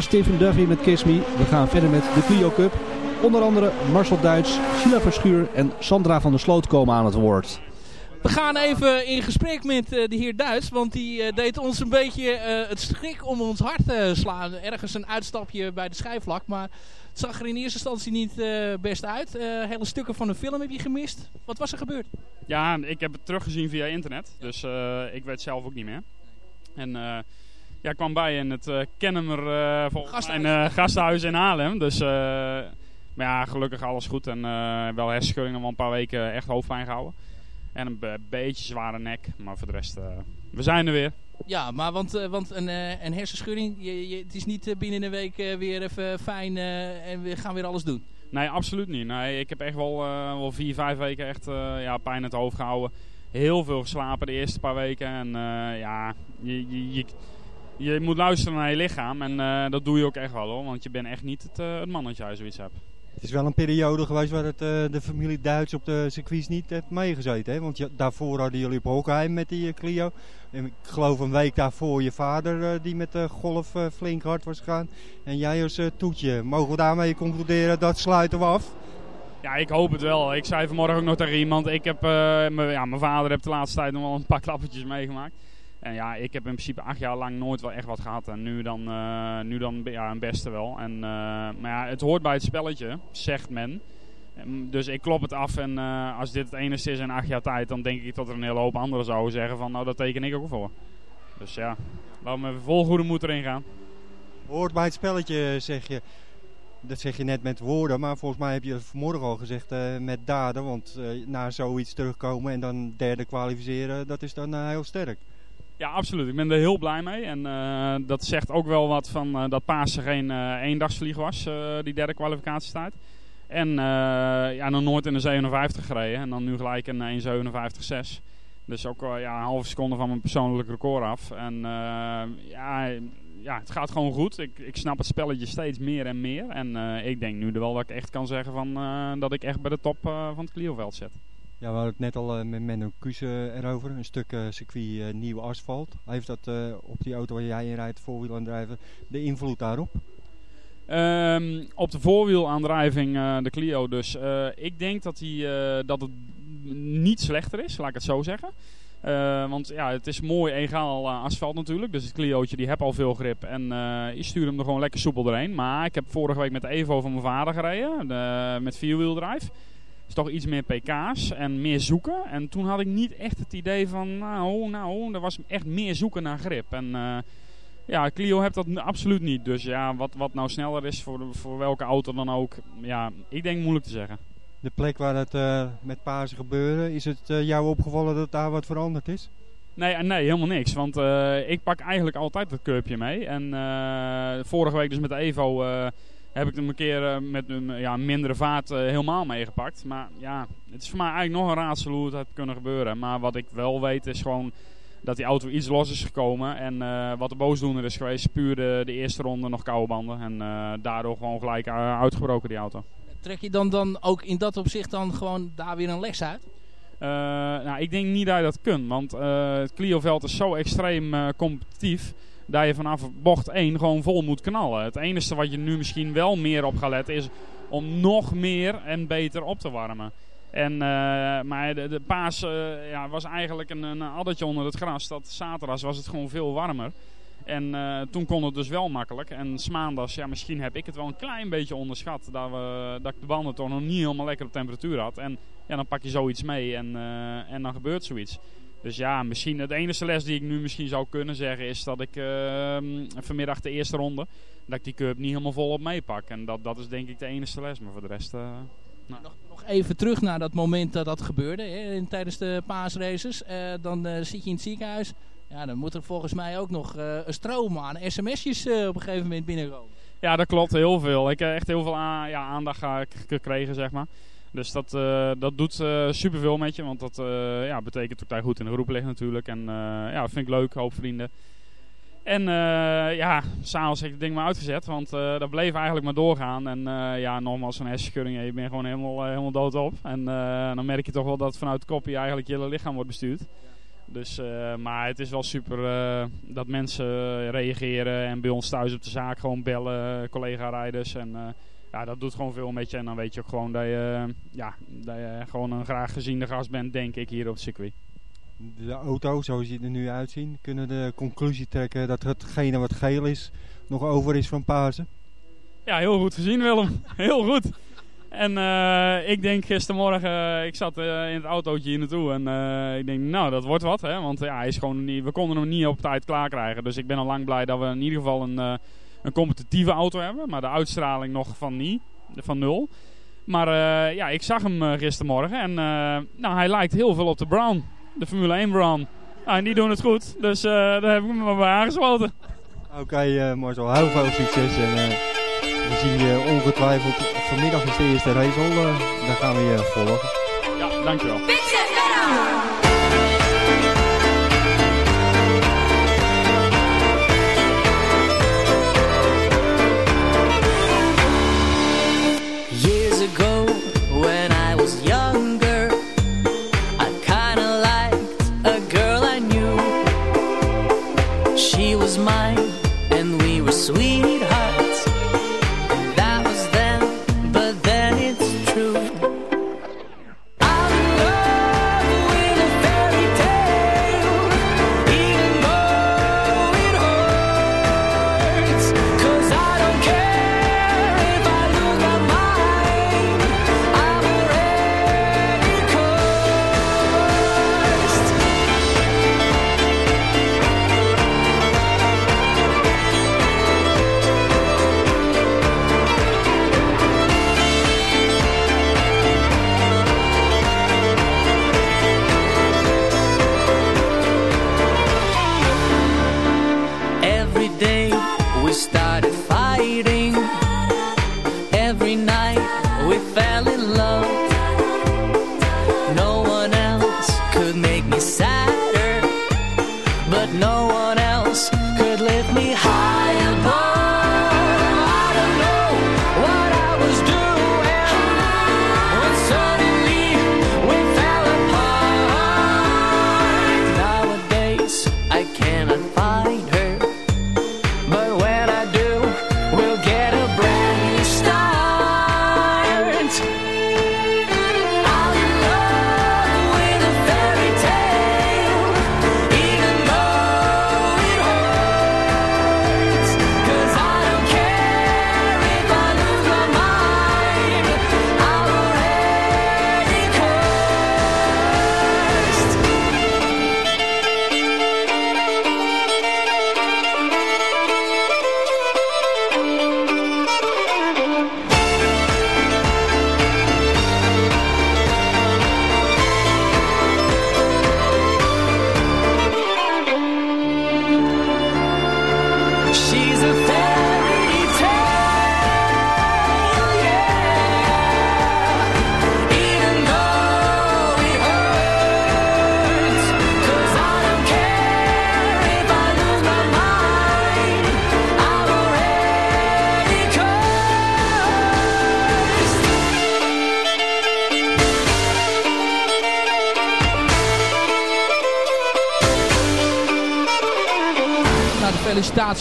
Was Steven Duffy met Kiss Me. We gaan verder met de Clio Cup. Onder andere Marcel Duits, Sheila Verschuur en Sandra van der Sloot komen aan het woord. We gaan even in gesprek met eh, de heer Duits, want die eh, deed ons een beetje eh, het schrik om ons hart te slaan. Ergens een uitstapje bij de schijfvlak, maar het zag er in eerste instantie niet eh, best uit. Eh, hele stukken van de film heb je gemist. Wat was er gebeurd? Ja, ik heb het teruggezien via internet. Dus eh, ik weet zelf ook niet meer. En eh, ja, ik kwam bij in het eh Kennemer eh volgens Gasthuis. mij eh, gasthuis in Haarlem. Dus maar ja, gelukkig alles goed. En wel hersenschuddingen, wel een paar weken echt hoofdpijn gehouden. En een be- beetje zware nek. Maar voor de rest, we zijn er weer. Ja, maar want, want een, een hersenschudding, je, je, het is niet binnen een week weer even fijn en we gaan weer alles doen. Nee, absoluut niet. Nee, ik heb echt wel, wel vier, vijf weken echt ja, pijn in het hoofd gehouden. Heel veel geslapen de eerste paar weken. En ja, je, je, je, je moet luisteren naar je lichaam. En eh, dat doe je ook echt wel hoor. Want je bent echt niet het, eh, het mannetje als je zoiets hebt. Het is wel een periode geweest waar het, eh, de familie Duits op de circuits niet heeft meegezeten. Hè? Want je- daarvoor hadden jullie op Hockheim met die Clio. En ik geloof een week daarvoor je vader die met de golf flink hard was gegaan. En jij als toetje. Mogen we daarmee concluderen dat sluiten we af? Ja, ik hoop het wel. Ik zei vanmorgen ook nog tegen iemand. Ik heb, mijn- ja, mijn vader heeft de laatste tijd nog wel een paar klappertjes meegemaakt. En ja, ik heb in principe acht jaar lang nooit wel echt wat gehad. En nu dan, eh, nu dan ja, een beste wel. En, eh, maar ja, het hoort bij het spelletje, zegt men. En Dus ik klop het af en eh, als dit het enige is in acht jaar tijd, dan denk ik dat er een hele hoop anderen zouden zeggen van nou dat teken ik ook voor. Dus ja, laten we even vol goede moed erin gaan. Hoort bij het spelletje, zeg je. Dat zeg je net met woorden, maar volgens mij heb je het vanmorgen al gezegd met daden. Want eh, na zoiets terugkomen en dan derde kwalificeren, dat is dan heel sterk. Ja, absoluut. Ik ben er heel blij mee. En eh, dat zegt ook wel wat van eh, dat Pasen geen eh eendagsvlieg was, die derde kwalificatiestijd. En ja, nog nooit in de 57 gereden. En dan nu gelijk een 1.57.6. Dus ook ja, een halve seconde van mijn persoonlijk record af. En ja, ja, het gaat gewoon goed. Ik, ik snap het spelletje steeds meer en meer. En ik denk nu wel dat ik echt kan zeggen van, dat ik echt bij de top van het Clioveld zit. Ja, we hadden het net al eh, met Menno Kuze erover. Een stuk eh, circuit eh, nieuw asfalt. Heeft dat op die auto waar jij in rijdt, voorwielaandrijver, de invloed daarop? Ehm, op de voorwielaandrijving eh, de Clio dus. Ik denk dat, die, dat het niet slechter is, laat ik het zo zeggen. Want ja, het is mooi egaal asfalt natuurlijk. Dus het Clio'tje die heeft al veel grip. En je stuurt hem er gewoon lekker soepel doorheen. Maar ik heb vorige week met de Evo van mijn vader gereden. De, met vierwieldrive. Is toch iets meer pk's en meer zoeken. En toen had ik niet echt het idee van, nou, nou, er was echt meer zoeken naar grip. En eh, ja, Clio heeft dat absoluut niet. Dus ja, wat, wat nou sneller is voor, voor welke auto dan ook, ja, ik denk moeilijk te zeggen. De plek waar het eh, met Pasen gebeurde, is het eh, jou opgevallen dat daar wat veranderd is? Nee, nee helemaal niks. Want ik pak eigenlijk altijd het curbje mee. En vorige week dus met de Evo heb ik hem een keer eh, met een ja, mindere vaart eh, helemaal meegepakt. Maar ja, het is voor mij eigenlijk nog een raadsel hoe het had kunnen gebeuren. Maar wat ik wel weet is gewoon dat die auto iets los is gekomen. En eh, wat de boosdoener is geweest, puur de, de eerste ronde nog koude banden. En eh, daardoor gewoon gelijk eh, uitgebroken die auto. Trek je dan, dan ook in dat opzicht dan gewoon daar weer een les uit? Eh, nou, ik denk niet dat je dat kunt. Want eh, het Clioveld is zo extreem eh, competitief. Dat je vanaf bocht 1 gewoon vol moet knallen. Het enige wat je nu misschien wel meer op gaat letten is om nog meer en beter op te warmen. En, eh, maar de, de paas eh, ja, was eigenlijk een, een addertje onder het gras. Dat zaterdags was het gewoon veel warmer. En eh, toen kon het dus wel makkelijk. En maandags, ja, misschien heb ik het wel een klein beetje onderschat. Dat, we, dat ik de banden toch nog niet helemaal lekker op temperatuur had. En ja, dan pak je zoiets mee en, en dan gebeurt zoiets. Dus ja, misschien het enige les die ik nu misschien zou kunnen zeggen is dat ik ehm, vanmiddag de eerste ronde, dat ik die cup niet helemaal volop meepak. En dat, dat is denk ik de enige les. Maar voor de rest... eh, nou. Nog even terug naar dat moment dat dat gebeurde hè, in, tijdens de paasraces. Eh, dan eh, zit je in het ziekenhuis. Ja, dan moet er volgens mij ook nog een stroom aan sms'jes op een gegeven moment binnenkomen. Ja, dat klopt. Heel veel. Ik heb echt heel veel ja, aandacht gekregen, zeg maar. Dus dat, eh, dat doet eh superveel met je. Want dat eh, ja, betekent dat je goed in de groep ligt natuurlijk. En ja, vind ik leuk. Hoop vrienden. En ja, s'avonds heb ik het ding maar uitgezet. Want dat bleef eigenlijk maar doorgaan. En ja, nogmaals zo'n hersenschudding. Je bent gewoon helemaal, helemaal doodop. En eh, dan merk je toch wel dat vanuit het kopje eigenlijk je hele lichaam wordt bestuurd. Dus, maar het is wel super dat mensen reageren en bij ons thuis op de zaak gewoon bellen, collega-rijders. En ja, dat doet gewoon veel met je. En dan weet je ook gewoon dat je, eh, ja, dat je gewoon een graag geziene gast bent, denk ik, hier op het circuit. De auto, zoals die er nu uitzien, kunnen de conclusie trekken dat hetgene wat geel is nog over is van Pasen? Ja, heel goed gezien Willem. Heel goed. En eh, ik denk gistermorgen, eh, ik zat in het autootje hier naartoe en ik denk, nou dat wordt wat. Hè? Want ja, hij is gewoon niet, we konden hem niet op tijd klaar krijgen. Dus ik ben al lang blij dat we in ieder geval een, een competitieve auto hebben. Maar de uitstraling nog van niet, van nul. Maar eh, ja, ik zag hem eh, gistermorgen en eh, nou, hij lijkt heel veel op de Brown. De Formule 1 Brown. Nou, en die doen het goed, dus eh, daar heb ik me maar bij aangesloten. Oké eh, Marcel, heel veel succes en eh, we zien je ongetwijfeld. Vanmiddag is de eerste race al, dan gaan we je volgen. Ja, dankjewel. We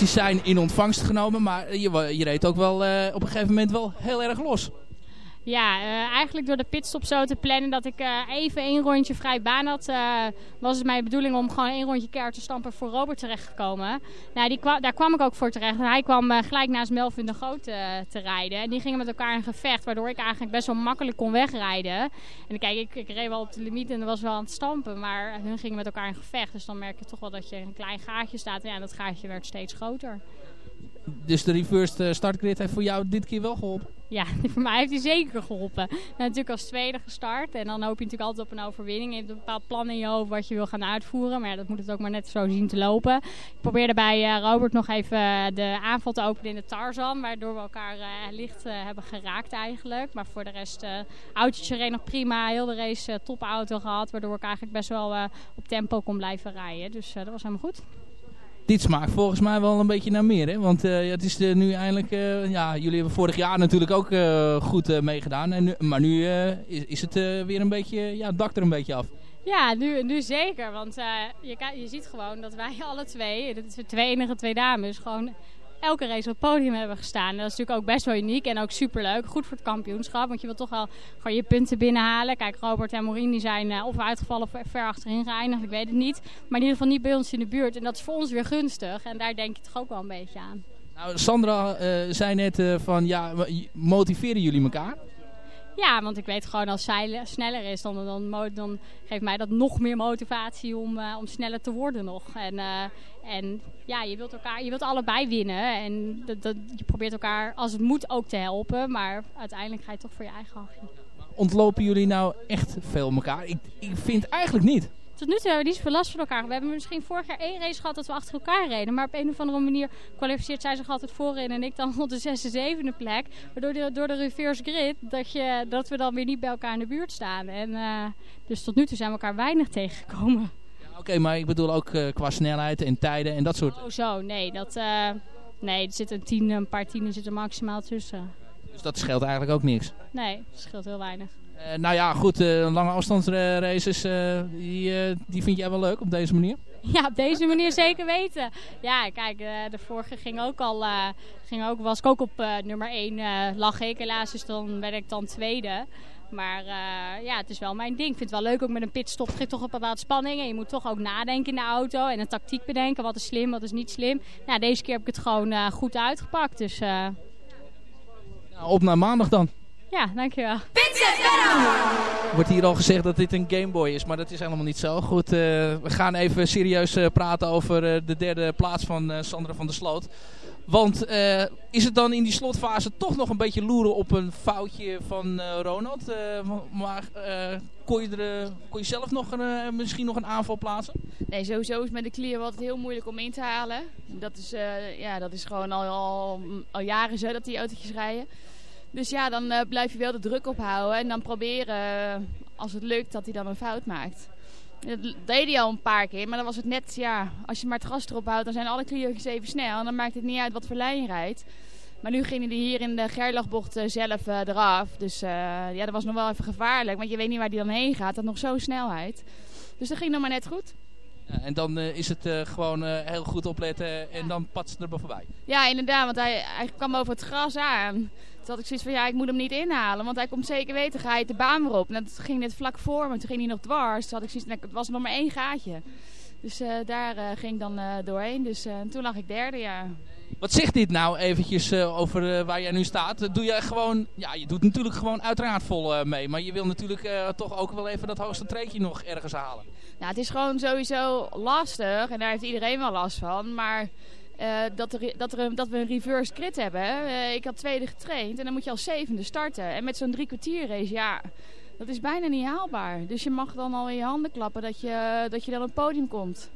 zijn in ontvangst genomen, maar je, je reed ook wel eh, op een gegeven moment wel heel erg los. Ja, eh, eigenlijk door de pitstop zo te plannen dat ik eh, even één rondje vrij baan had, eh, was het mijn bedoeling om gewoon één rondje keihard te stampen voor Robert terecht te komen. Nou, die daar kwam ik ook voor terecht. En hij kwam gelijk naast Melvin de Groot te rijden. En die gingen met elkaar in gevecht, waardoor ik eigenlijk best wel makkelijk kon wegrijden. En kijk, ik, ik reed wel op de limiet en was wel aan het stampen, maar hun gingen met elkaar in gevecht. Dus dan merk je toch wel dat je een klein gaatje staat. En ja, dat gaatje werd steeds groter. Dus de reversed eh, startgrid heeft voor jou dit keer wel geholpen. Ja, voor mij heeft hij zeker geholpen. Ben natuurlijk als tweede gestart. En dan hoop je natuurlijk altijd op een overwinning. Je hebt een bepaald plan in je hoofd wat je wil gaan uitvoeren. Maar dat moet het ook maar net zo zien te lopen. Ik probeerde bij eh, Robert nog even eh, de aanval te openen in de Tarzan. Waardoor we elkaar licht hebben geraakt eigenlijk. Maar voor de rest, autootje reed nog prima. Heel de race topauto gehad. Waardoor ik eigenlijk best wel op tempo kon blijven rijden. Dus dat was helemaal goed. Dit smaakt volgens mij wel een beetje naar meer, hè? Want eh, het is eh, nu eindelijk... eh, ja, jullie hebben vorig jaar natuurlijk ook goed meegedaan. En maar nu is, is het weer een beetje... Ja, het dak er een beetje af. Ja, nu, nu zeker. Want je, je ziet gewoon dat wij alle twee, dit de twee enige twee dames, gewoon elke race op het podium hebben gestaan. Dat is natuurlijk ook best wel uniek en ook superleuk. Goed voor het kampioenschap, want je wil toch wel gewoon je punten binnenhalen. Kijk, Robert en Maureen die zijn eh, of uitgevallen of ver achterin geëindigd, ik weet het niet. Maar in ieder geval niet bij ons in de buurt. En dat is voor ons weer gunstig. En daar denk je toch ook wel een beetje aan. Nou, Sandra eh, zei net eh, van, ja, motiveren jullie elkaar? Ja, want ik weet gewoon als zij le- sneller is, dan, dan, dan geeft mij dat nog meer motivatie om, eh, om sneller te worden nog. En, eh, en ja, je wilt, elkaar, je wilt allebei winnen. En dat, dat, je probeert elkaar als het moet ook te helpen. Maar uiteindelijk ga je toch voor je eigen hachje. Ontlopen jullie nou echt veel elkaar? Ik, ik vind eigenlijk niet. Tot nu toe hebben we niet zoveel last van elkaar. We hebben misschien vorig jaar één race gehad dat we achter elkaar reden. Maar op een of andere manier kwalificeert zij zich altijd voorin en ik dan op de zesde, zevende plek. Waardoor de, door de reverse grid dat, je, dat we dan weer niet bij elkaar in de buurt staan. En, eh, dus tot nu toe zijn we elkaar weinig tegengekomen. Oké, maar ik bedoel ook eh, qua snelheid en tijden en dat soort... Oh zo, nee. Dat, eh, nee, er zitten een, tien, een paar tienen zitten maximaal tussen. Dus dat scheelt eigenlijk ook niks. Nee, het scheelt heel weinig. Eh, nou ja, goed, eh, lange afstandsraces, eh, die, die vind jij wel leuk op deze manier? Ja, op deze manier zeker weten. Ja, kijk, de vorige ging ook al, ging ook, was ik ook op nummer 1 lag ik. Helaas, dus dan werd ik dan tweede. Maar ja, het is wel mijn ding. Ik vind het wel leuk ook met een pitstop. Het geeft toch een bepaalde spanning. En je moet toch ook nadenken in de auto. En een tactiek bedenken. Wat is slim, wat is niet slim. Nou, deze keer heb ik het gewoon goed uitgepakt. Dus Nou, op naar maandag dan. Ja, dankjewel. Wordt hier al gezegd dat dit een Game Boy is, maar dat is helemaal niet zo. Goed, eh, we gaan even serieus eh, praten over eh, de derde plaats van eh, Sandra van der Sloot. Want eh, is het dan in die slotfase toch nog een beetje loeren op een foutje van eh, Ronald? Eh, maar eh, kon, je er, kon je zelf nog een, eh, misschien nog een aanval plaatsen? Nee, sowieso is met de Clio altijd heel moeilijk om in te halen. Dat is, eh, ja, dat is gewoon al, al, al jaren zo dat die autootjes rijden. Dus ja, dan eh, blijf je wel de druk ophouden en dan proberen, eh, als het lukt, dat hij dan een fout maakt. Dat deed hij al een paar keer, maar dan was het net, ja, als je maar het gas erop houdt, dan zijn alle Clio's even snel. En dan maakt het niet uit wat voor lijn je rijdt. Maar nu gingen die hier in de Gerlachbocht eh, zelf eraf. Dus ja, dat was nog wel even gevaarlijk, want je weet niet waar die dan heen gaat. Dat nog zo'n snelheid. Dus dat ging nog maar net goed. Ja, en dan is het gewoon heel goed opletten en dan patst het er maar voorbij. Ja, inderdaad, want hij, hij kwam over het gras aan. Toen had ik zoiets van, ja, ik moet hem niet inhalen, want hij komt zeker weten, ga je de baan weer op. En dat ging net vlak voor me, toen ging hij nog dwars. Toen had ik zoiets van, het was nog maar één gaatje. Dus eh, daar eh, ging ik dan eh, doorheen. Dus toen lag ik derde, ja. Wat zegt dit nou eventjes over waar jij nu staat? Doe jij gewoon, ja, je doet natuurlijk gewoon uiteraard vol mee. Maar je wil natuurlijk toch ook wel even dat hoogste treedje nog ergens halen. Nou, het is gewoon sowieso lastig en daar heeft iedereen wel last van. Maar eh, dat, er, dat, er, dat we een reverse crit hebben. eh, ik had tweede getraind en dan moet je als zevende starten. En met zo'n drie kwartier race, ja, dat is bijna niet haalbaar. Dus je mag dan al in je handen klappen dat je, dat je dan op het podium komt.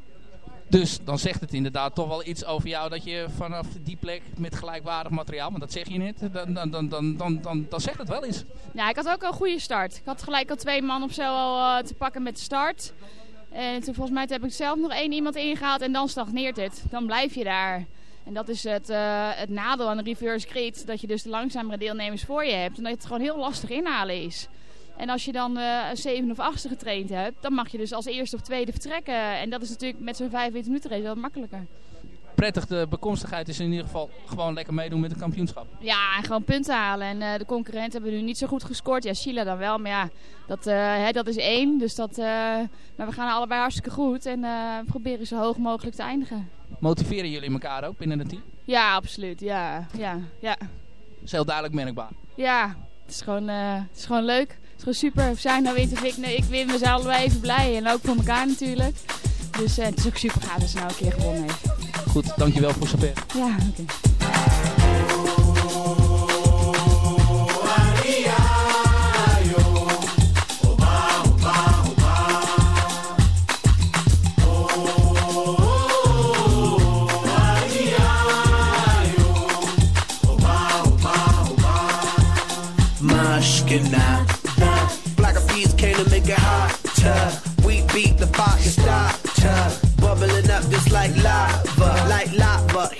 Dus dan zegt het inderdaad toch wel iets over jou dat je vanaf die plek met gelijkwaardig materiaal, want dat zeg je net, dan, dan, dan, dan, dan, dan, dan zegt het wel iets. Ja, ik had ook al een goede start. Ik had gelijk al twee man of zo al eh, te pakken met de start. En toen volgens mij heb ik zelf nog één iemand ingehaald en dan stagneert het. Dan blijf je daar. En dat is het, eh, het nadeel aan de reverse grid. Dat je dus de langzamere deelnemers voor je hebt. En dat het gewoon heel lastig inhalen is. En als je dan eh, een zeven of achtste getraind hebt, dan mag je dus als eerste of tweede vertrekken. En dat is natuurlijk met zo'n 45 minuten race wel makkelijker. Prettig, de bekomstigheid is in ieder geval gewoon lekker meedoen met het kampioenschap. Ja, en gewoon punten halen. En eh, de concurrenten hebben nu niet zo goed gescoord. Ja, Sheila dan wel. Maar ja, dat, eh, hè, dat is één. Dus dat, eh, maar we gaan allebei hartstikke goed. En proberen zo hoog mogelijk te eindigen. Motiveren jullie elkaar ook binnen het team? Ja, absoluut. Ja, ja, ja. Dat is heel duidelijk merkbaar. Ja, het is gewoon, het is gewoon leuk. Het is gewoon super. We zijn nou wint of ik, nee, ik win. We zijn allebei even blij. En ook voor elkaar natuurlijk. Dus het is ook super gaaf dat ze nou een keer gewonnen heeft. Goed, dankjewel voor zover. Ja, oké. Mushkina.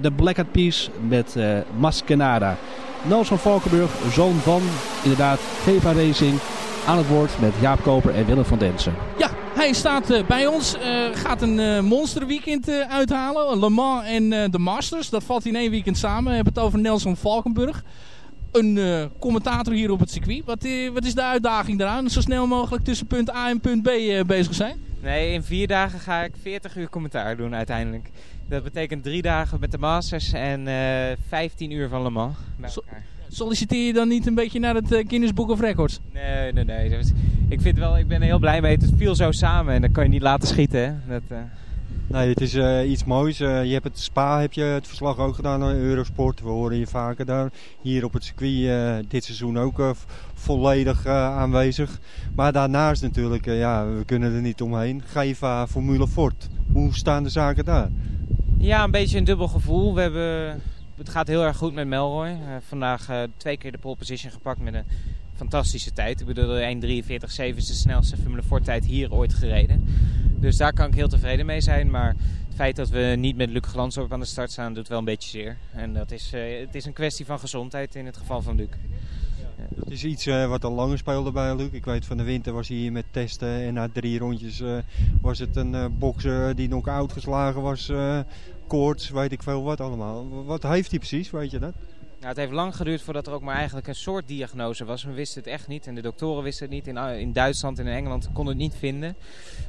De Black Eyed Peas met eh Maskenada. Nelson Valkenburg, zoon van inderdaad Geva Racing, aan het woord met Jaap Koper en Willem van Densen. Ja, hij staat eh, bij ons. eh, gaat een eh, monsterweekend eh, uithalen. Le Mans en de Masters. Dat valt in één weekend samen. We hebben het over Nelson Valkenburg. Een commentator hier op het circuit. Wat, wat is de uitdaging daaraan? Zo snel mogelijk tussen punt A en punt B bezig zijn? Nee, in vier dagen ga ik 40 uur commentaar doen uiteindelijk. Dat betekent drie dagen met de Masters en eh 15 uur van Le Mans. bij Zo- elkaar. Solliciteer je dan niet een beetje naar het eh, Guinness Book of Records? Nee, nee, nee. Ik vind wel, ik ben er heel blij mee. Het viel zo samen en dat kan je niet laten schieten. Hè? Dat, eh, Nee, het is eh, iets moois. Eh, je hebt het Spa, heb je het verslag ook gedaan aan Eurosport. We horen je vaker daar. Hier op het circuit eh, dit seizoen ook eh, volledig eh, aanwezig. Maar daarnaast natuurlijk, eh, ja, we kunnen er niet omheen. Geva Formule Ford. Hoe staan de zaken daar? Ja, een beetje een dubbel gevoel. We hebben, het gaat heel erg goed met Melroy. Vandaag eh, twee keer de pole position gepakt met een fantastische tijd. Ik bedoel, 1.43.7 is de snelste Formule 4 tijd hier ooit gereden. Dus daar kan ik heel tevreden mee zijn. Maar het feit dat we niet met Luc Glansdorp aan de start staan, doet wel een beetje zeer. En dat is, het is een kwestie van gezondheid in het geval van Luc. Dat is iets eh, wat al langer speelde bij Luc. Ik weet van de winter was hij hier met testen. En na drie rondjes eh, was het een eh, bokser die nog uitgeslagen was. eh koorts, weet ik veel wat allemaal. Wat heeft hij precies, weet je dat? Nou, het heeft lang geduurd voordat er ook maar eigenlijk een soort diagnose was. We wisten het echt niet en de doktoren wisten het niet. In, in Duitsland en in Engeland konden het niet vinden.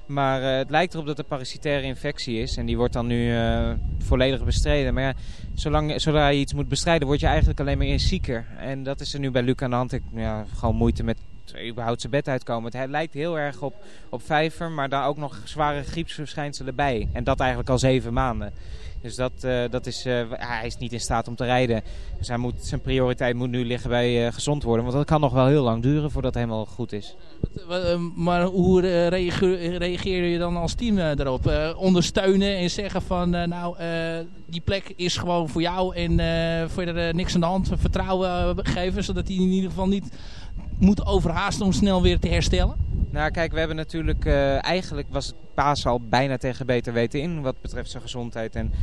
Maar eh, het lijkt erop dat een parasitaire infectie is. En die wordt dan nu eh, volledig bestreden. Maar zolang, zodra je iets moet bestrijden, word je eigenlijk alleen maar eens zieker. En dat is er nu bij Luc aan de hand. Ik ja, gewoon moeite met überhaupt zijn bed uitkomen. Het lijkt heel erg op, op vijver, maar dan ook nog zware griepsverschijnselen erbij. En dat eigenlijk al zeven maanden. Dus dat, uh, dat is, uh, hij is niet in staat om te rijden. Dus hij moet, zijn prioriteit moet nu liggen bij uh, gezond worden. Want dat kan nog wel heel lang duren voordat het helemaal goed is. Maar hoe reageer je dan als team daarop? ondersteunen en zeggen van nou die plek is gewoon voor jou en verder niks aan de hand. Vertrouwen geven zodat hij in ieder geval niet moet overhaasten om snel weer te herstellen? Nou kijk, we hebben natuurlijk, uh, eigenlijk was het paas al bijna tegen beter weten in wat betreft zijn gezondheid. En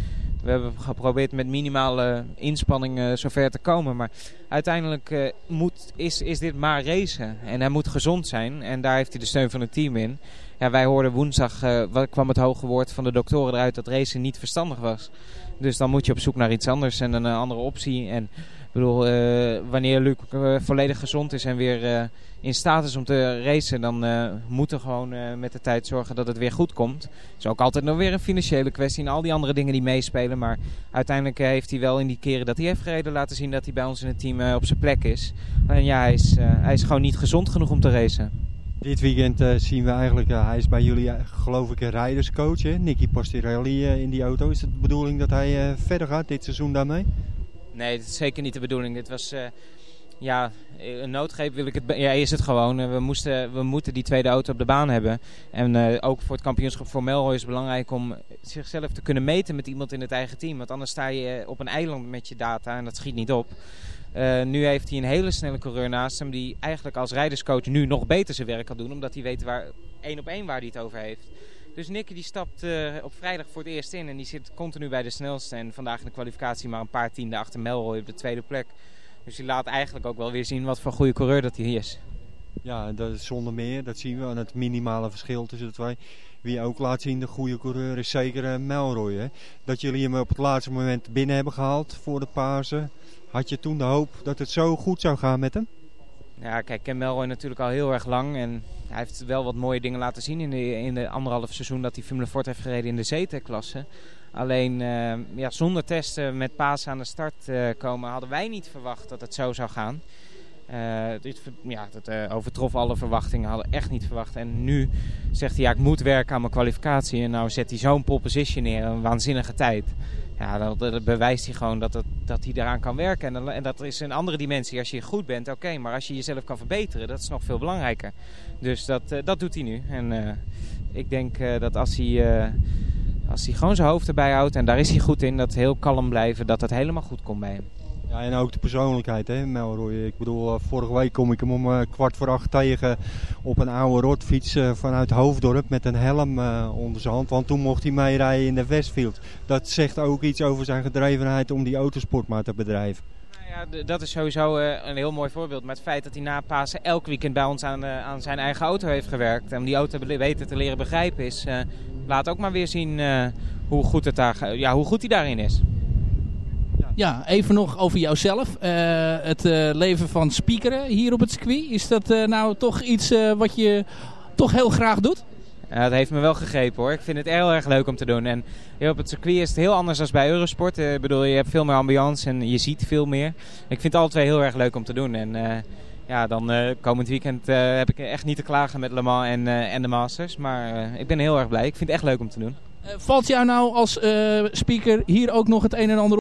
we hebben geprobeerd met minimale inspanning uh, zover te komen. Maar uiteindelijk uh, moet, is, is dit maar racen. En hij moet gezond zijn. En daar heeft hij de steun van het team in. Ja, wij hoorden woensdag, wat kwam het hoge woord van de doktoren eruit dat racen niet verstandig was. Dus dan moet je op zoek naar iets anders en een andere optie. En bedoel, uh, wanneer Luc uh, volledig gezond is en weer uh, in staat is om te racen, dan moeten we gewoon met de tijd zorgen dat het weer goed komt. Het is ook altijd nog weer een financiële kwestie en al die andere dingen die meespelen. Maar uiteindelijk heeft hij wel in die keren dat hij heeft gereden laten zien dat hij bij ons in het team op zijn plek is. En ja, hij is, hij is gewoon niet gezond genoeg om te racen. Dit weekend zien we eigenlijk, hij is bij jullie geloof ik een rijderscoach, hè? Nicky Pastirelli in die auto. Is het de bedoeling dat hij verder gaat dit seizoen daarmee? Nee, dat is zeker niet de bedoeling. Dit was, ja, een noodgreep wil ik het, ja is het gewoon. we, moesten, we moeten die tweede auto op de baan hebben. En ook voor het kampioenschap voor Melroy is het belangrijk om zichzelf te kunnen meten met iemand in het eigen team. Want anders sta je op een eiland met je data en dat schiet niet op. Nu heeft hij een hele snelle coureur naast hem die eigenlijk als rijderscoach nu nog beter zijn werk kan doen. Omdat hij weet waar, één op één waar hij het over heeft. Dus Nicky die stapt uh, op vrijdag voor het eerst in en die zit continu bij de snelste. En vandaag in de kwalificatie maar een paar tienden achter Melroy op de tweede plek. Dus die laat eigenlijk ook wel weer zien wat voor goede coureur dat hij is. Ja, dat is zonder meer. Dat zien we aan het minimale verschil tussen de twee. Wie ook laat zien, de goede coureur is zeker uh, Melroy. Hè? Dat jullie hem op het laatste moment binnen hebben gehaald voor de Pasen. Had je toen de hoop dat het zo goed zou gaan met hem? Ja, kijk, Ken Melroy natuurlijk al heel erg lang. En hij heeft wel wat mooie dingen laten zien in de, in de anderhalf seizoen dat hij Formule Ford heeft gereden in de ZT-klasse. Alleen uh, ja, zonder testen met Paas aan de start uh, komen hadden wij niet verwacht dat het zo zou gaan. Uh, dit, ja, dat overtrof alle verwachtingen, hadden echt niet verwacht. En nu zegt hij, ja, ik moet werken aan mijn kwalificatie. En nou zet hij zo'n pole position neer, een waanzinnige tijd. Ja, dat, dat bewijst hij gewoon dat, dat hij eraan kan werken. En, en dat is een andere dimensie. Als je goed bent, oké. Maar als je jezelf kan verbeteren, dat is nog veel belangrijker. Dus dat, uh, dat doet hij nu. En ik denk dat als hij, als hij gewoon zijn hoofd erbij houdt, en daar is hij goed in, dat heel kalm blijven, dat het helemaal goed komt bij hem. Ja, en ook de persoonlijkheid, hè, Melroy. Ik bedoel, uh, vorige week kom ik hem om uh, kwart voor acht tegen op een oude rotfiets uh, vanuit Hoofddorp met een helm onder zijn hand. Want toen mocht hij meerijden in de Westfield. Dat zegt ook iets over zijn gedrevenheid om die autosport maar te bedrijven. Nou ja, dat is sowieso een heel mooi voorbeeld. Maar het feit dat hij na Pasen elk weekend bij ons aan, aan zijn eigen auto heeft gewerkt. En om die auto beter te leren begrijpen is, laat ook maar weer zien hoe, goed het daar, ja, hoe goed hij daarin is. Ja, even nog over jouzelf. Uh, het uh, leven van speakeren hier op het circuit. Is dat uh, nou toch iets wat je toch heel graag doet? Ja, dat heeft me wel gegrepen hoor. Ik vind het heel erg leuk om te doen. En hier op het circuit is het heel anders dan bij Eurosport. ik bedoel, je hebt veel meer ambiance en je ziet veel meer. Ik vind het alle twee heel erg leuk om te doen. En ja, dan komend weekend heb ik echt niet te klagen met Le Mans en, en de Masters. Maar ik ben heel erg blij. Ik vind het echt leuk om te doen. valt jou nou als speaker hier ook nog het een en ander